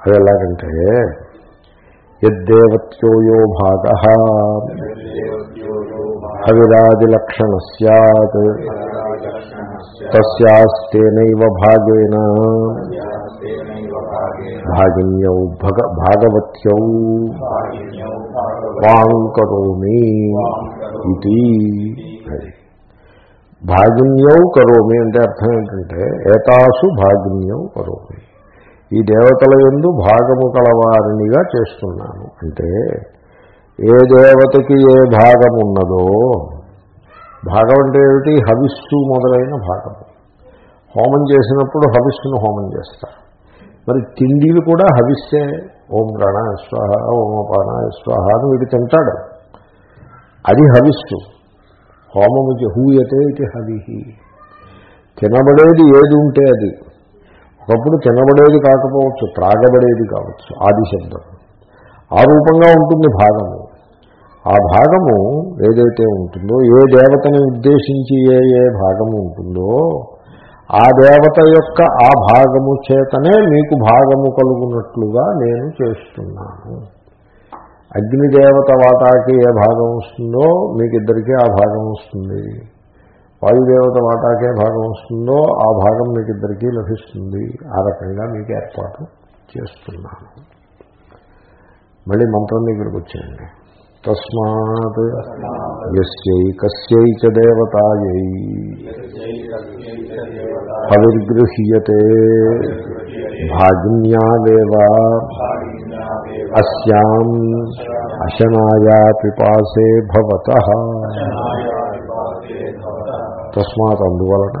అది ఎలాగంటే యద్దేవత్యోయో భాగ హవిరాదిలక్షణ సత్ తస్యాస్తేనైవ భాగేన భాగిన్యౌ భగ భాగవత్యౌ వాంకరోమి ఇది భాగిన్యౌ కరోమి అంటే అర్థం ఏంటంటే ఏతాసు భాగిన్యౌ కరోమి ఈ దేవతల ఎందు భాగము కలవారినిగా చేస్తున్నాను. అంటే ఏ దేవతకి ఏ భాగం ఉన్నదో భాగం అంటే ఏమిటి? హవిస్సు మొదలైన భాగము. హోమం చేసినప్పుడు హవిస్సును హోమం చేస్తారు. మరి తిండిలు కూడా హవిస్సే ఓం ప్రాణ స్వాహ ఓం అపానాయ స్వాహ అని వీడు తింటాడు. అది హవిస్సు హోమముకి హూయతే ఇది హవిహి. తినబడేది ఏది ఉంటే అది. ఒకప్పుడు తినబడేది కాకపోవచ్చు త్రాగబడేది కావచ్చు ఆది శబ్దం. ఆ రూపంగా ఉంటుంది భాగము. ఆ భాగము ఏదైతే ఉంటుందో ఏ దేవతని ఉద్దేశించి ఏ ఏ భాగము ఉంటుందో ఆ దేవత యొక్క ఆ భాగము చేతనే మీకు భాగము కలుగునట్లుగా నేను చేస్తున్నాను. అగ్నిదేవత వాటాకి ఏ భాగం వస్తుందో మీకు ఇద్దరికీ ఆ భాగం వస్తుంది. వాయుదేవత వాటాకే భాగం వస్తుందో ఆ భాగం మీకు ఇద్దరికీ లభిస్తుంది. ఆ రకంగా మీకు ఏర్పాటు చేస్తున్నాను. మళ్ళీ మంత్రం దగ్గరికి వచ్చేయండి. తస్మాత్ ఎస్యైకస్యైక దేవతాయై. పవిర్గృహ్యతే భాగిన్యాదేవ అస్యాం అశనాయా పిపాసే భవత తస్మాత్ అందువలన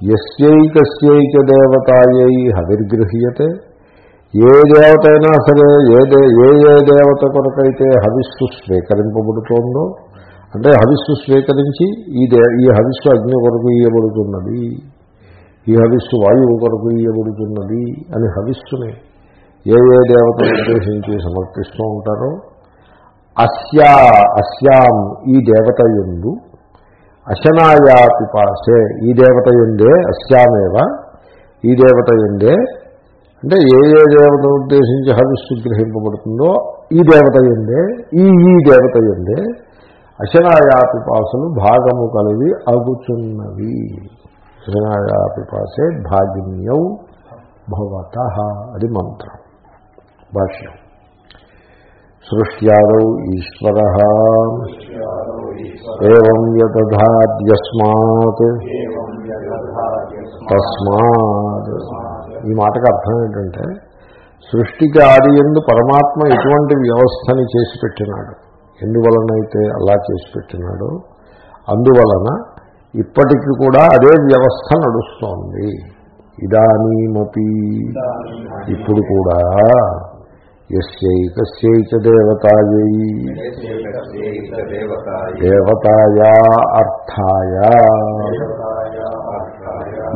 ఎస్యైకస్యైక దేవతాయై హవిర్గృహ్యతే ఏ దేవత అయినా సరే ఏ దే ఏ ఏ దేవత కొరకైతే హవిస్సు స్వీకరింపబడుతోందో అంటే హవిస్సు స్వీకరించి ఈ దే ఈ హవిస్సు అగ్ని కొరకు ఇయ్యబడుతున్నది. ఈ హవిస్సు వాయువు కొరకు ఇయ్యబడుతున్నది అని హవిస్సుని ఏ ఏ దేవతను ఉద్దేశించి సమర్పిస్తూ ఉంటారో అస్యా అస్యాం ఈ దేవత ఎందు అశనాయా పిపాసే ఈ దేవత ఎందే అస్యామేవ ఈ దేవత ఎందే అంటే ఏ ఏ దేవతను ఉద్దేశించి హవిస్సు గ్రహింపబడుతుందో ఈ దేవత ఎందే ఈ ఈ దేవత ఎందే అశనాయా పిపాసలు భాగము కలిగి అగుచున్నవి. అశనాయా పిపాసే భాగిన్యౌ భవత అది మంత్రం భాష్యం. సృష్ట్యాదౌ ఈశ్వర. ఏం యదధాద్యస్మాత్. తస్మాత్. ఈ మాటకు అర్థం ఏంటంటే సృష్టికి ఆది ఎందు పరమాత్మ ఎటువంటి వ్యవస్థని చేసి పెట్టినాడు ఎందువలనైతే అలా చేసి పెట్టినాడో అందువలన ఇప్పటికి కూడా అదే వ్యవస్థ నడుస్తోంది. ఇదానీమపి. ఇప్పుడు కూడా దేవతాయై. దేవతాయా. అర్థాయ.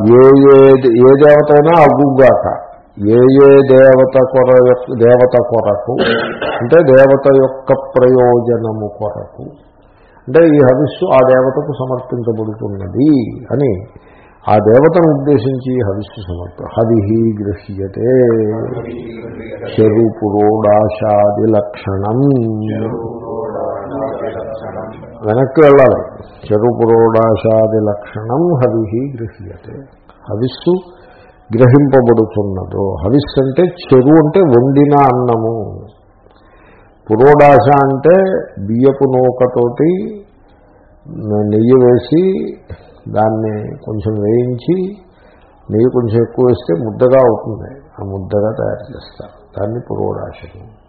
ఏ ఏ ఏ దేవత అయినా అగ్గుగాక ఏ ఏ దేవత కొర దేవత కొరకు అంటే దేవత యొక్క ప్రయోజనము కొరకు అంటే ఈ హవిస్సు ఆ దేవతకు సమర్పించబడుతున్నది అని ఆ దేవతను ఉద్దేశించి హవిస్సు సమర్ప హవి గృహ్యతే. చెరు పురోడాశాది లక్షణం వెనక్కి వెళ్ళాలి. చెరు పురోడాశాది లక్షణం హవి గృహ్యతే. హవిస్సు గ్రహింపబడుతున్నదో. హవిస్సు అంటే చెరు అంటే వండిన అన్నము. పురోడాశ అంటే బియ్యపు నూకతోటి నెయ్యి వేసి దాన్ని కొంచెం వేయించి నెయ్యి కొంచెం ఎక్కువ వేస్తే ముద్దగా అవుతుంది. ఆ ముద్దగా తయారు చేస్తారు. దాన్ని పురోడాశము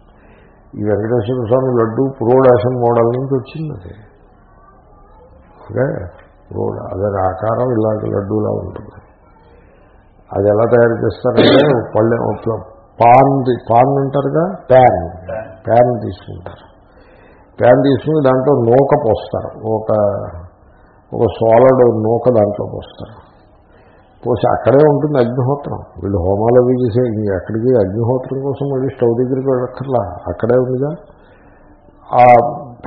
ఈ వెంకటేశ్వర స్వామి లడ్డు పురోడాశం మోడల్ నుంచి వచ్చింది అది ఓకే? పురోడ అదే ఆకారం ఇలాంటి లడ్డూలా ఉంటుంది. అది ఎలా తయారు చేస్తారంటే పళ్ళె పాన్ పాన్ అంటారుగా? ప్యాన్. ప్యాన్ తీసుకుంటారు. ప్యాన్ తీసుకుని దాంట్లో నూక పోస్తారు. ఒక ఒక సోలడ్ నూక దాంట్లో పోస్తారు. పోసి అక్కడే ఉంటుంది అగ్నిహోత్రం. వీళ్ళు హోమాలు అవి చేసే అక్కడికి అగ్నిహోత్రం కోసం మళ్ళీ స్టవ్ దగ్గరికి వెళ్ళక్కర్లా? అక్కడే ఉందిగా? ఆ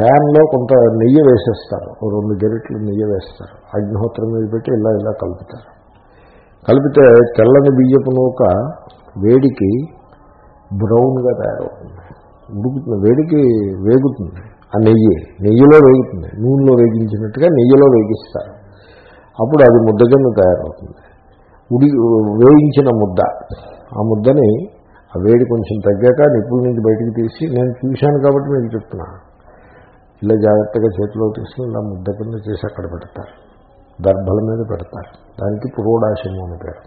ప్యాన్లో కొంత నెయ్యి వేసేస్తారు. రెండు గెరిట్లు నెయ్యి వేస్తారు. అగ్నిహోత్రం మీద పెట్టి ఇలా ఇలా కలుపుతారు. కలిపితే తెల్లని బియ్యపు నూక వేడికి బ్రౌన్గా తయారవుతుంది. ఉడుకుతుంది. వేడికి వేగుతుంది. ఆ నెయ్యి నెయ్యిలో వేగుతుంది. నూనెలో వేగించినట్టుగా నెయ్యిలో వేగిస్తారు. అప్పుడు అది ముద్ద కింద తయారవుతుంది. ఉడి వేయించిన ముద్ద. ఆ ముద్దని ఆ వేడి కొంచెం తగ్గాక నిప్పుల నుంచి బయటికి తీసి నేను చూశాను కాబట్టి మీకు చెప్తున్నా. ఇలా జాగ్రత్తగా చేతిలో తీసుకుని ఇలా ముద్ద కింద చేసి అక్కడ పెడతారు. దర్భల మీద పెడతారు. దానికి పురోడాశము అని పేరు.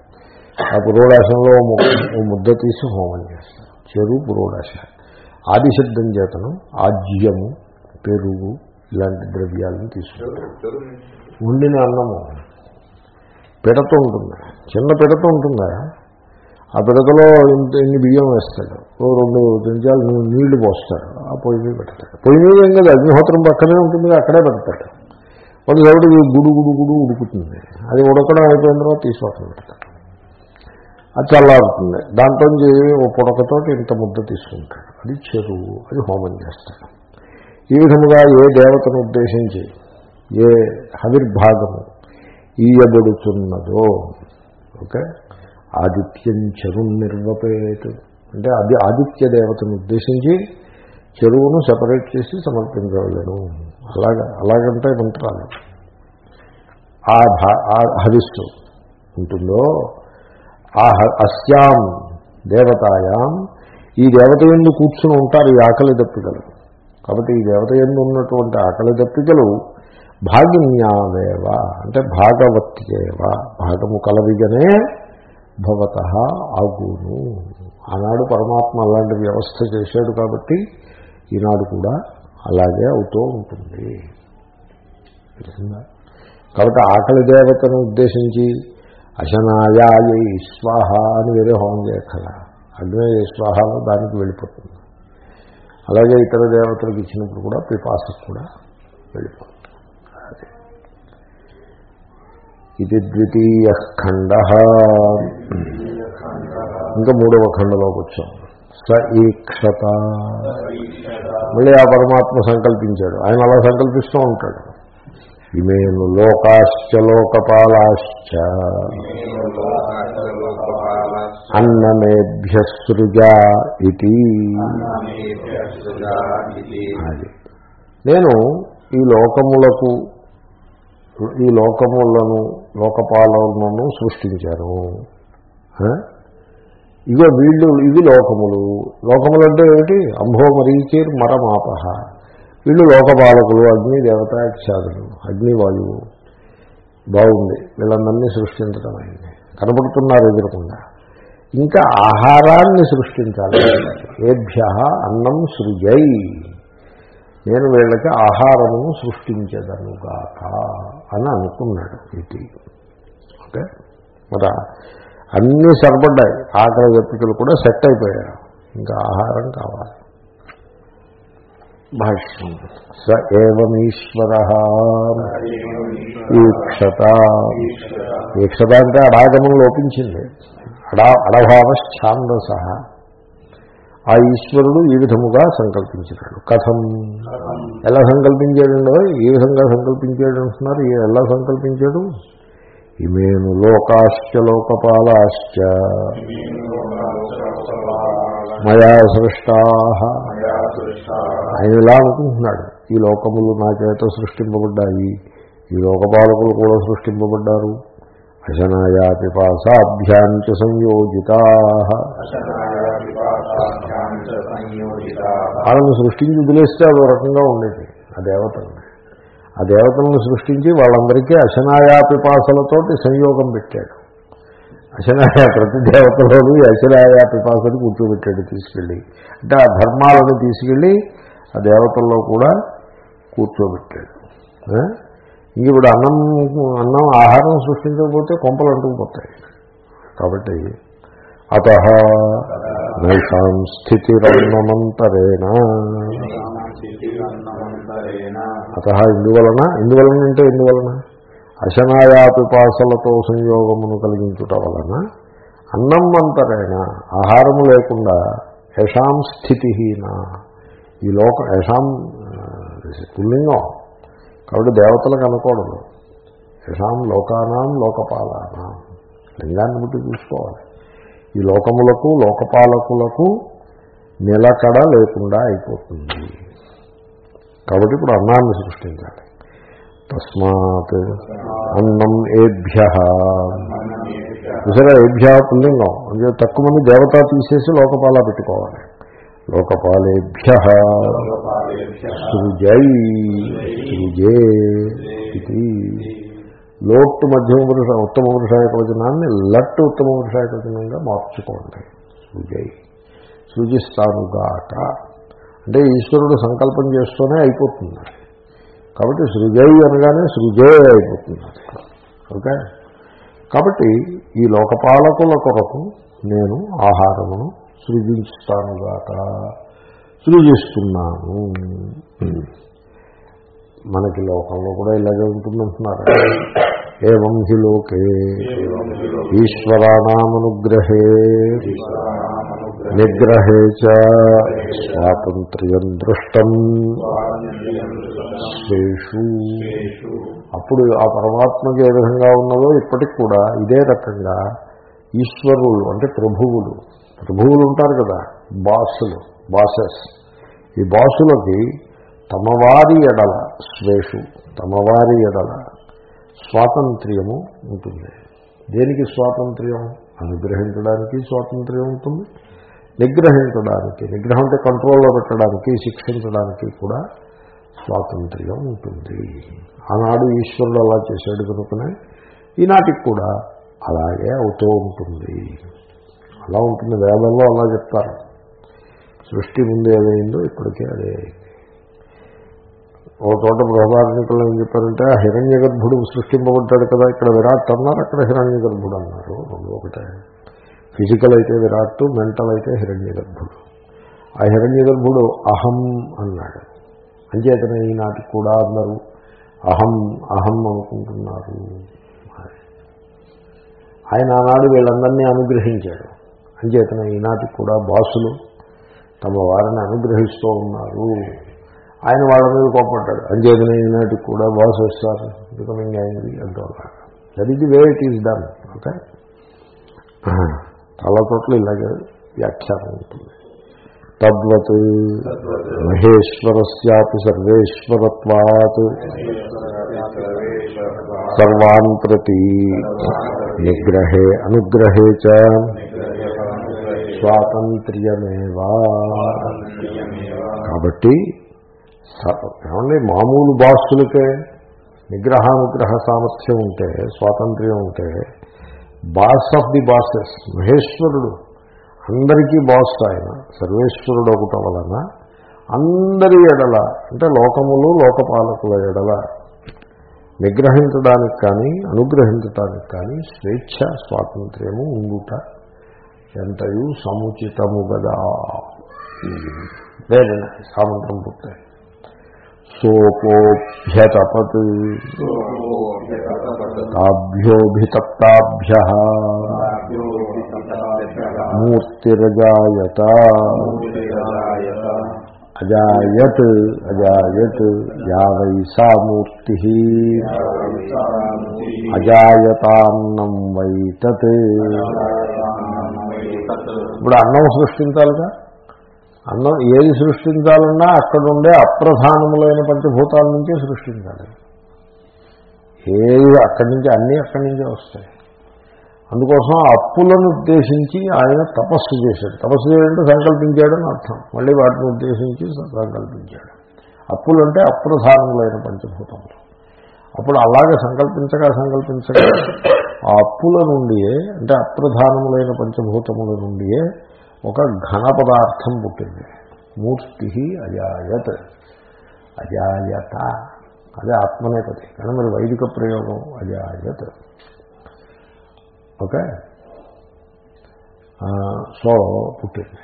ఆ పురోడాశంలో ఓ ముద్ద తీసి హోమం చేస్తారు. చెరువు పురోడాశ. ఆది శబ్దం చేతను ఆజ్యము పెరుగు ఇలాంటి ద్రవ్యాలను తీసుకుంటారు. వండిన అన్నము. పిడత ఉంటుంది. చిన్న పిడత ఉంటుందా? ఆ పిడతలో ఇంత ఇన్ని బియ్యం వేస్తాడు ఓ రెండు చెంచాలు నీళ్ళు పోస్తాడు ఆ పొయ్యి మీద పెడతాడు పొయ్యి మీద ఏం కదా అగ్నిహోత్రం పక్కనే ఉంటుంది అక్కడే పెడతాడు వాళ్ళు ఎవరికి గుడు గుడు గుడు ఉడుకుతుంది. అది ఉడకడం అయిపోయిన తర్వాత తీసుకోవటం పెడతాడు అది చల్లారుతుంది. దాంట్లోంచి ఓ పొడకతోటి ఇంత ముద్ద తీసుకుంటాడు. అది చెరువు అది హోమం చేస్తాడు. ఈ విధముగా ఏ దేవతను ఉద్దేశించి ఏ హవిర్భాగము ఈయబడుతున్నదో ఓకే? ఆదిత్యం చెరువు నిర్వపేత్. అంటే అది ఆదిత్య దేవతను ఉద్దేశించి చెరువును సెపరేట్ చేసి సమర్పించగలను అలాగా అలాగంటే మంత్రాలు. ఆ భా ఆ హవిస్సు ఉంటుందో ఆహ అస్యాం దేవతాయాం. ఈ దేవత ఎందు కూర్చుని ఉంటారు ఈ ఆకలి దప్పికలు. కాబట్టి ఈ దేవత ఎందు ఉన్నటువంటి ఆకలి దప్పికలు భాగిన్యావేవ అంటే భాగవత్యేవ భాగము కలవిగనే భవత ఆగును. ఆనాడు పరమాత్మ అలాంటి వ్యవస్థ చేశాడు కాబట్టి ఈనాడు కూడా అలాగే అవుతూ ఉంటుంది. తెలిసిందా? కాబట్టి ఆకలి దేవతను ఉద్దేశించి అశనాయాయ స్వాహ అని వేరే హోమం చేయక్కల అగ్నేయ స్వాహలో దానికి వెళ్ళిపోతుంది. అలాగే ఇతర దేవతలకు ఇచ్చినప్పుడు కూడా పిపాసకు కూడా వెళ్ళిపోతుంది. ఇది ద్వితీయ ఖండ. ఇంకా మూడవ ఖండలోకి వచ్చాం. స ఈక్షత. మళ్ళీ ఆ పరమాత్మ సంకల్పించాడు. ఆయన అలా సంకల్పిస్తూ ఉంటాడు. ఇమేను లోకాశ్చ లోకపాలాశ్చ. అన్నమేభ్య సృజా ఇది అది. నేను ఈ లోకములకు ఈ లోకములను లోకపాలనను సృష్టించాను. ఇగో వీళ్ళు ఇవి లోకములు. లోకములు అంటే ఏమిటి? అంభో మరీచేర్ మరమాపహ వీళ్ళు లోకపాలకులు అగ్ని దేవత సాధనం అగ్ని వాయువు బాగుంది. వీళ్ళందరినీ సృష్టించడం అయింది. కనబడుతున్నారు ఎదురకుండా. ఇంకా ఆహారాన్ని సృష్టించాలి. ఏభ్య అన్నం సృజై. నేను వీళ్ళకి ఆహారమును సృష్టించదనుగాక అని అనుకున్నాడు ఇది ఓకే? మరి అన్నీ సరిపడ్డాయి. ఆకలి వ్యక్తులు కూడా సెట్ అయిపోయారు ఇంకా ఆహారం కావాలి. భాష్యం. స ఏమీశ్వర ఈక్షత. ఈక్షత అంటే అడాగమం లోపించింది. అడా అడభావ ఛాందస ఆ ఈశ్వరుడు ఈ విధముగా సంకల్పించినాడు. కథం. ఎలా సంకల్పించాడండి ఏ విధంగా సంకల్పించాడు అంటున్నారు. ఎలా సంకల్పించాడు? ఇమేను లోకాశ్చ లోకపాలాశ్చ. మయా సృష్టా. ఆయన ఇలా అనుకుంటున్నాడు. ఈ లోకములు నా చేత సృష్టింపబడ్డాయి. ఈ లోకపాలకులు కూడా సృష్టింపబడ్డారు. అశనాయా పిపాసాభ్యాంచ సంయోజితా వాళ్ళని సృష్టించి వదిలేస్తే అదో రకంగా ఉండేది. ఆ దేవతల్ని. ఆ దేవతలను సృష్టించి వాళ్ళందరికీ అశనాయా పిపాసలతోటి సంయోగం పెట్టాడు. అశనాయ ప్రతి దేవతలోనూ అశనాయా పిపాసని కూర్చోబెట్టాడు తీసుకెళ్ళి. అంటే ఆ ధర్మాలను తీసుకెళ్ళి ఆ దేవతల్లో కూడా కూర్చోబెట్టాడు? ఇంక ఇప్పుడు అన్నం అన్నం ఆహారం సృష్టించకపోతే కొంపలు అంటుకుపోతాయి కాబట్టి అత నైషాం స్థితిరన్నమంతరేణ అత ఇందువలన ఇందువలన అంటే ఎందువలన? అశనాయా పిపాసలతో సంయోగమును కలిగించుట వలన అన్నం అంతరైన ఆహారము లేకుండా యషాం స్థితిహీన. ఈ లోక యషాం uh, పుల్లింగం. కాబట్టి దేవతలకు అనకూడదు యషాం లోకానాం లోకపాలానాం. లింగాన్ని బట్టి చూసుకోవాలి. ఈ లోకములకు లోకపాలకులకు నిలకడ లేకుండా అయిపోతుంది. కాబట్టి ఇప్పుడు అన్నాన్ని సృష్టించాలి. తస్మాత్ అన్నం ఏభ్య. చూసారా ఏభ్య పుల్లింగం అంటే తక్కువ మంది దేవత తీసేసి లోకపాల పెట్టుకోవాలి. లోకపాలేభ్య. సృజై సృజే ఇది. లోట్టు మధ్యమ పురుష ఉత్తమ పురుషాయక వచనాన్ని లట్టు ఉత్తమ పురుషాయక వచనంగా మార్చుకోండి. సృజై. సృజిస్తానుగాక. అంటే ఈశ్వరుడు సంకల్పం చేస్తూనే అయిపోతుంది కాబట్టి సృజై అనగానే సృజే అయిపోతుంది. ఓకే? కాబట్టి ఈ లోకపాలకుల కొరకు నేను ఆహారమును సృజిస్తానుగాక సృజిస్తున్నాను. మనకి లోకంలో కూడా ఇలాగే ఉంటుందంటున్నారు. ఏం హి లోకే? ఈశ్వరాణామనుగ్రహే నిగ్రహే చ. స్వాతంత్ర్యం దృష్టం. స్వేషు అప్పుడు ఆ పరమాత్మకి ఏ విధంగా ఉన్నదో ఇప్పటికి కూడా ఇదే రకంగా ఈశ్వరులు అంటే ప్రభువులు. ప్రభువులు ఉంటారు కదా బాసులు బాసెస్. ఈ బాసులకి తమవారి ఎడల స్వేషు తమవారి ఎడల స్వాతంత్ర్యము ఉంటుంది. దేనికి స్వాతంత్ర్యం? అనుగ్రహించడానికి స్వాతంత్ర్యం ఉంటుంది. నిగ్రహించడానికి నిగ్రహం అంటే కంట్రోల్లో పెట్టడానికి శిక్షించడానికి కూడా స్వాతంత్ర్యం ఉంటుంది. ఆనాడు ఈశ్వరుడు అలా చేశాడు కనుకనే ఈనాటికి కూడా అలాగే అవుతూ ఉంటుంది. అలా ఉంటుంది. వేదంలో అలా చెప్తారు. సృష్టి ముందు ఏదైందో ఇప్పటికే అదే. ఓ చోట బృహదార్మికులు ఏం చెప్పారంటే ఆ హిరణ్య గర్భుడు సృష్టింపబడ్డాడు కదా ఇక్కడ విరాట్ అన్నారు అక్కడ హిరణ్య గర్భుడు అన్నారు. రెండు ఒకటే. ఫిజికల్ అయితే విరాట్ మెంటల్ అయితే హిరణ్య గర్భుడు ఆ హిరణ్య గర్భుడు అహం అన్నాడు. అంచేతన ఈనాటికి కూడా అందరూ అహం అహం అనుకుంటున్నారు. ఆయన ఆనాడు వీళ్ళందరినీ అనుగ్రహించాడు. అంచేతన ఈనాటికి కూడా బాసులు తమ వారిని అనుగ్రహిస్తూ ఉన్నారు. ఆయన వాళ్ళ మీద కోపడ్డాడు అంచేతన ఈనాటికి కూడా బాస్ వస్తారు బికమింగ్ అయింది అంటూ that is the way it is done okay చాలా చోట్ల ఇలాగే వ్యాఖ్యానం ఉంటుంది తద్వత్ మహేశ్వరస్యాపి సర్వేశ్వరత్వాత్ సర్వాన్ ప్రతి నిగ్రహే అనుగ్రహే చ స్వాతంత్ర్యమేవా కాబట్టి ఏమండి మామూలు బాసులకే నిగ్రహానుగ్రహ సామర్థ్యం ఉంటే స్వాతంత్ర్యం ఉంటే బాస్ ఆఫ్ ది బాసెస్ మహేశ్వరుడు అందరికీ బాస్ ఆయన సర్వేశ్వరుడు ఒకట వలన అందరి ఎడల అంటే లోకములు లోకపాలకుల ఎడల నిగ్రహించడానికి కానీ అనుగ్రహించడానికి కానీ స్వేచ్ఛ స్వాతంత్ర్యము ఉండుట ఎంతయు సముచితము గదా. వేరే సామంత్రం పుట్టాయి సోపోభ్యతపత్. తాభ్యోభితప్తాభ్య. మూర్తిరజాయత. అజాయత్ అజాయత్ యావై సా మూర్తి. అజాయతాన్నం వై తత్ ఇప్పుడు అన్నం సృష్టించాలిగా? అన్నం ఏది సృష్టించాలన్నా అక్కడుండే అప్రధానములైన పంచభూతాల నుంచే సృష్టించాలి. ఏది అక్కడి నుంచి అన్నీ అక్కడి నుంచే వస్తాయి. అందుకోసం అప్పులను ఉద్దేశించి ఆయన తపస్సు చేశాడు. తపస్సు చేయాలంటే సంకల్పించాడని అర్థం. మళ్ళీ వాటిని ఉద్దేశించి సంకల్పించాడు. అప్పులు అంటే అప్రధానములైన పంచభూతములు. అప్పుడు అలాగే సంకల్పించగా సంకల్పించగా ఆ అప్పుల నుండియే అంటే అప్రధానములైన పంచభూతముల నుండియే ఒక ఘన పదార్థం పుట్టింది. మూర్తి అజాయత్. అజాయత. అదే ఆత్మనేపతి కానీ మరి వైదిక ప్రయోగం అజాయత్. ఓకే సో పుట్టింది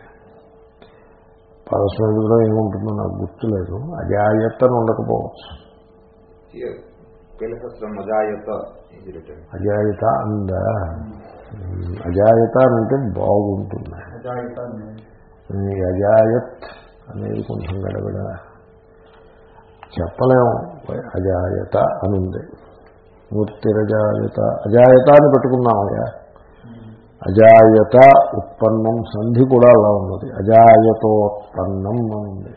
పరస్మృతిలో ఏముంటుందో నాకు గుర్తులేదు. అజాయత్ అని ఉండకపోవచ్చు అజాయత అంద. అజాయత అంటే బాగుంటుంది. అజాయత్ అనేది కొంచెం గడబడ చెప్పలేము. అజాయత అని ఉంది మూర్తిరజాయత. అజాయత అని పెట్టుకున్నామయ్యా అజాయత ఉత్పన్నం సంధి కూడా అలా ఉన్నది. అజాయతోత్పన్నం అని ఉంది.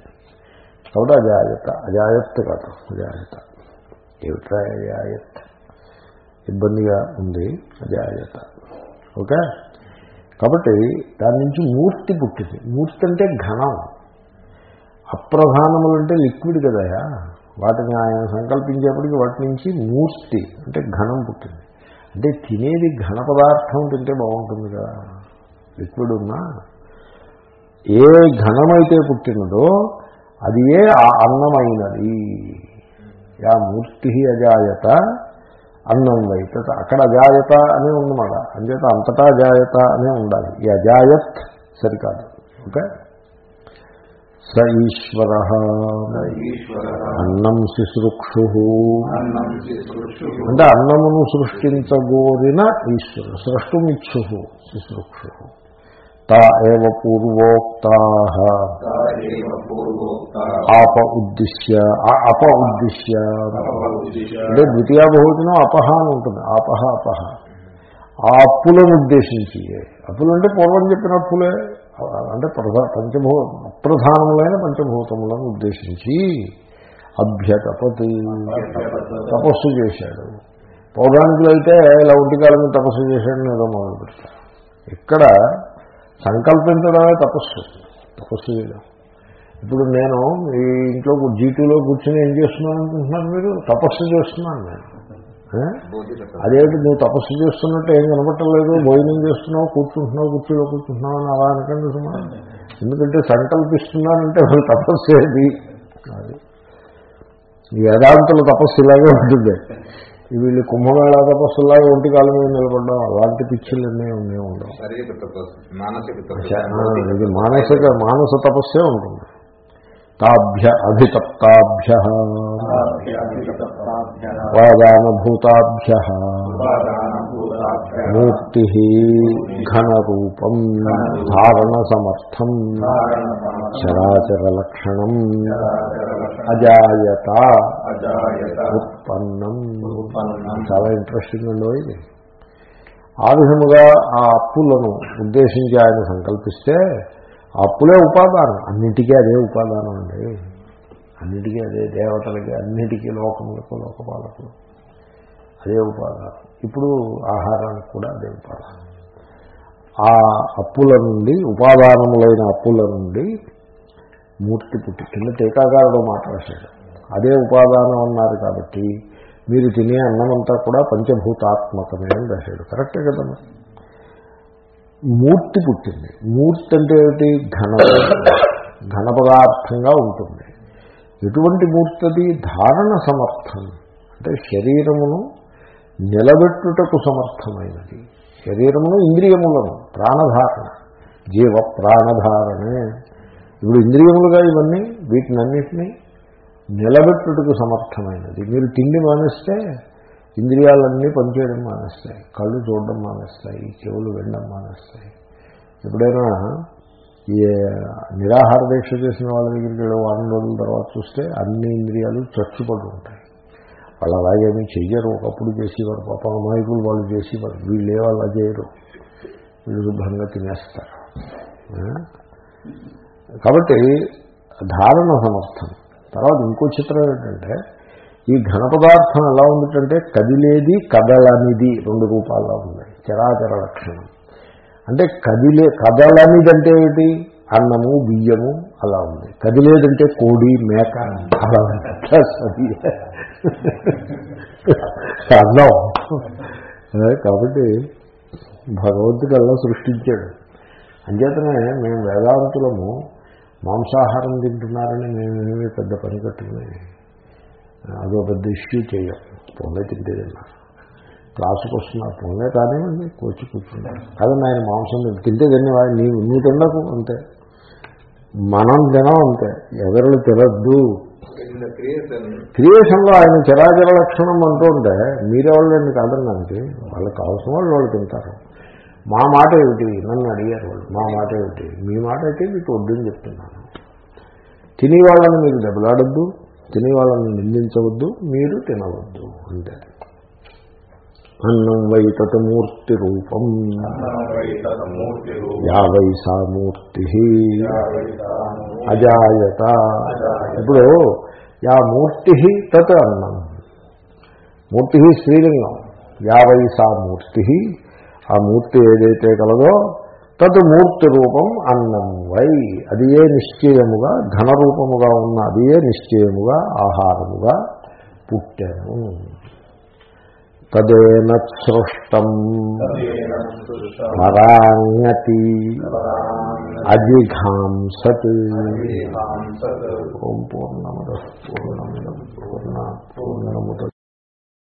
కాబట్టి అజాయత అజాయత్ కాదు అజాయత. ఏమిట్రా అజాయత్? ఇబ్బందిగా ఉంది అజాయత. ఓకే? కాబట్టి దాని నుంచి మూర్తి పుట్టింది. మూర్తి అంటే ఘనం. అప్రధానములు అంటే లిక్విడ్ కదయా వాటిని ఆయన సంకల్పించేప్పటికి వాటి నుంచి మూర్తి అంటే ఘనం పుట్టింది. అంటే తినేది ఘన పదార్థం తింటే బాగుంటుంది కదా. లిక్విడ్ ఉన్నా ఏ ఘనమైతే పుట్టినదో అది ఏ ఆ అన్నమైనది. యా మూర్తి అజాయత అన్నం వైతత. అక్కడ అజాయత అనే ఉందన్నమాట అంచేత అంతటా అజాయత అనే ఉండాలి. ఈ అజాయత్ సరికాదు. ఓకే? స ఈశ్వర అన్నం శుశ్రూక్షు అంటే అన్నమును సృష్టించగోరిన ఈశ్వరుడు సృష్టుమిచ్చు శుశ్రూక్షు. తా ఏవ పూర్వోక్తా ఆప ఉద్దిశ్య అప ఉద్దిశ్య. అంటే ద్వితీయ బహువచనం అపహ అని ఉంటుంది ఆపహ అపహ. ఆ అప్పులను ఉద్దేశించి అప్పులు అంటే పూర్వం చెప్పిన అప్పులే అంటే ప్రధా పంచభూ ప్రధానములైన పంచభూతములను ఉద్దేశించి అభ్యతపతి తపస్సు చేశాడు. పౌరాణికులు అయితే ఇలా ఒంటికాలం తపస్సు చేశాడని ఏదో మొదలు పెడతారు. ఇక్కడ సంకల్పించడమే తపస్సు. తపస్సు చేయడం. ఇప్పుడు నేను ఈ ఇంట్లో జీటీలో కూర్చొని ఏం చేస్తున్నాను అనుకుంటున్నాను మీరు? తపస్సు చేస్తున్నాను నేను. అదేంటి నువ్వు తపస్సు చేస్తున్నట్టు ఏం కనపట్టలేదు భోజనం చేస్తున్నావు కూర్చుంటున్నావు కుర్చీలో కూర్చుంటున్నావు అని అలా అనకండి సుమా. ఎందుకంటే సంకల్పిస్తున్నానంటే వాళ్ళు తపస్సు ఏది? అది. ఈ వేదాంతుల తపస్సు ఇలాగే ఉంటుంది. వీళ్ళు కుంభమేళ తపస్సులాగా ఒంటి కాలం మీద నిలబడడం అలాంటి పిచ్చిలన్నీ ఉన్నాయి ఉండవు. మానసిక మానసిక మానస తపస్సే ఉంటుంది. తాభ్య అభితప్తాభ్య వాదానభూతాభ్య మూర్తి ఘనరూపం ధారణ సమర్థం చరాచర అజాయత ఉత్పన్నం. చాలా ఇంట్రెస్టింగ్ అండి ఇది. ఆ విధముగా ఆ అప్పులను ఉద్దేశించి ఆయన సంకల్పిస్తే అప్పులే ఉపాదానం. అన్నిటికీ అదే ఉపాదానం అండి. అన్నిటికీ అదే దేవతలకి అన్నిటికీ లోకములకు లోకపాలకు అదే ఉపాదానం. ఇప్పుడు ఆహారానికి కూడా అదే ఉపాదానం. ఆ అప్పుల నుండి ఉపాదానములైన అప్పుల నుండి మూర్తి పుట్టి కింద టీకాగారుడు మాట్లాడాడు అదే ఉపాదానం అన్నారు కాబట్టి మీరు తినే అన్నమంతా కూడా పంచభూతాత్మకమే అని రాశాడు. కరెక్టే కదమ్మా మూర్తి పుట్టింది. మూర్తి అంటే ఏమిటి? ఘన ఘన పదార్థంగా ఉంటుంది. ఎటువంటి మూర్తి అది? ధారణ సమర్థం. అంటే శరీరమును నిలబెట్టుటకు సమర్థమైనది. శరీరమును ఇంద్రియములను ప్రాణధారణ. జీవ ప్రాణధారణే. ఇప్పుడు ఇంద్రియములుగా ఇవన్నీ వీటినన్నింటినీ నిలబెట్టుటకు సమర్థమైనది. మీరు తిండి మానేస్తే ఇంద్రియాలన్నీ పనిచేయడం మానేస్తాయి. కళ్ళు చూడడం మానేస్తాయి. చెవులు వినడం మానేస్తాయి. ఎప్పుడైనా ఈ నిరాహార దీక్ష చేసిన వాళ్ళ దగ్గరికి వెళ్ళి వారం రోజుల తర్వాత చూస్తే అన్ని ఇంద్రియాలు చచ్చుపడి ఉంటాయి. వాళ్ళు అలాగేమీ చెయ్యరు. ఒకప్పుడు చేసేవారు. పాప అమాయకులు వాళ్ళు చేసేవారు. వీళ్ళు ఏ వాళ్ళు చేయరు. వీళ్ళు శుభ్రంగా తినేస్తారు. కాబట్టి ధారణ సమర్థం. తర్వాత ఇంకో చిత్రం ఏంటంటే ఈ ఘన పదార్థం ఎలా ఉందంటే కదిలేది కదలనిది రెండు రూపాల్లో ఉన్నాయి. చరాచర లక్షణం. అంటే కదిలే కదలనిదంటే ఏమిటి అన్నము బియ్యము అలా ఉంది కదిలేదంటే కోడి మేక అలా ఉంది అన్నం కాబట్టి భగవంతుడు అలా సృష్టించాడు. అంచేతనే మేము వేదాంతులము మాంసాహారం తింటున్నారని మేమేమీ పెద్ద పని కట్టుకుని అదో పెద్ద ఇష్యూ చేయం పొంగే తింటే క్లాసుకు వస్తున్నారు పొంగే కానివ్వండి వచ్చి కూర్చున్నారు కాదండి ఆయన మాంసం తింటే- తింటే నీ నీవు నువ్వు తినకు అంతే. మనం తినం అంతే. ఎవరు తినద్దు. క్రియేషన్లో ఆయన చరాచర లక్షణం అంటుంటే మీరెవళ్ళండి కాదన్నానికి వాళ్ళకి కావాల్సిన వాళ్ళు వాళ్ళు తింటారు. మా మాట ఏమిటి? నన్ను అడిగారు వాళ్ళు. మా మాట ఏమిటి? మీ మాట అయితే మీకు వద్దని చెప్తున్నాను. తినే వాళ్ళని మీరు దెబ్బలాడద్దు. తినే వాళ్ళని నిందించవద్దు మీరు తినవద్దు అంతే అన్నం వై తతమూర్తి రూపం. యావై సా మూర్తి అజాయత. ఇప్పుడు యా మూర్తి తత్ అన్నం. మూర్తి స్త్రీలింగం యావై సా మూర్తి. ఆ మూర్తి ఏదైతే కలదో తత్ మూర్తి రూపం అన్నం వై. అది ఏ నిశ్చయముగా ఘనరూపముగా ఉన్న అది ఏ నిశ్చయముగా ఆహారముగా పుట్టాను. తదేన సృష్టం. పరాంగతి అజిఘాంసత్ ఓం పూర్ణముద. పూర్ణముద పూర్ణ. పూర్ణముద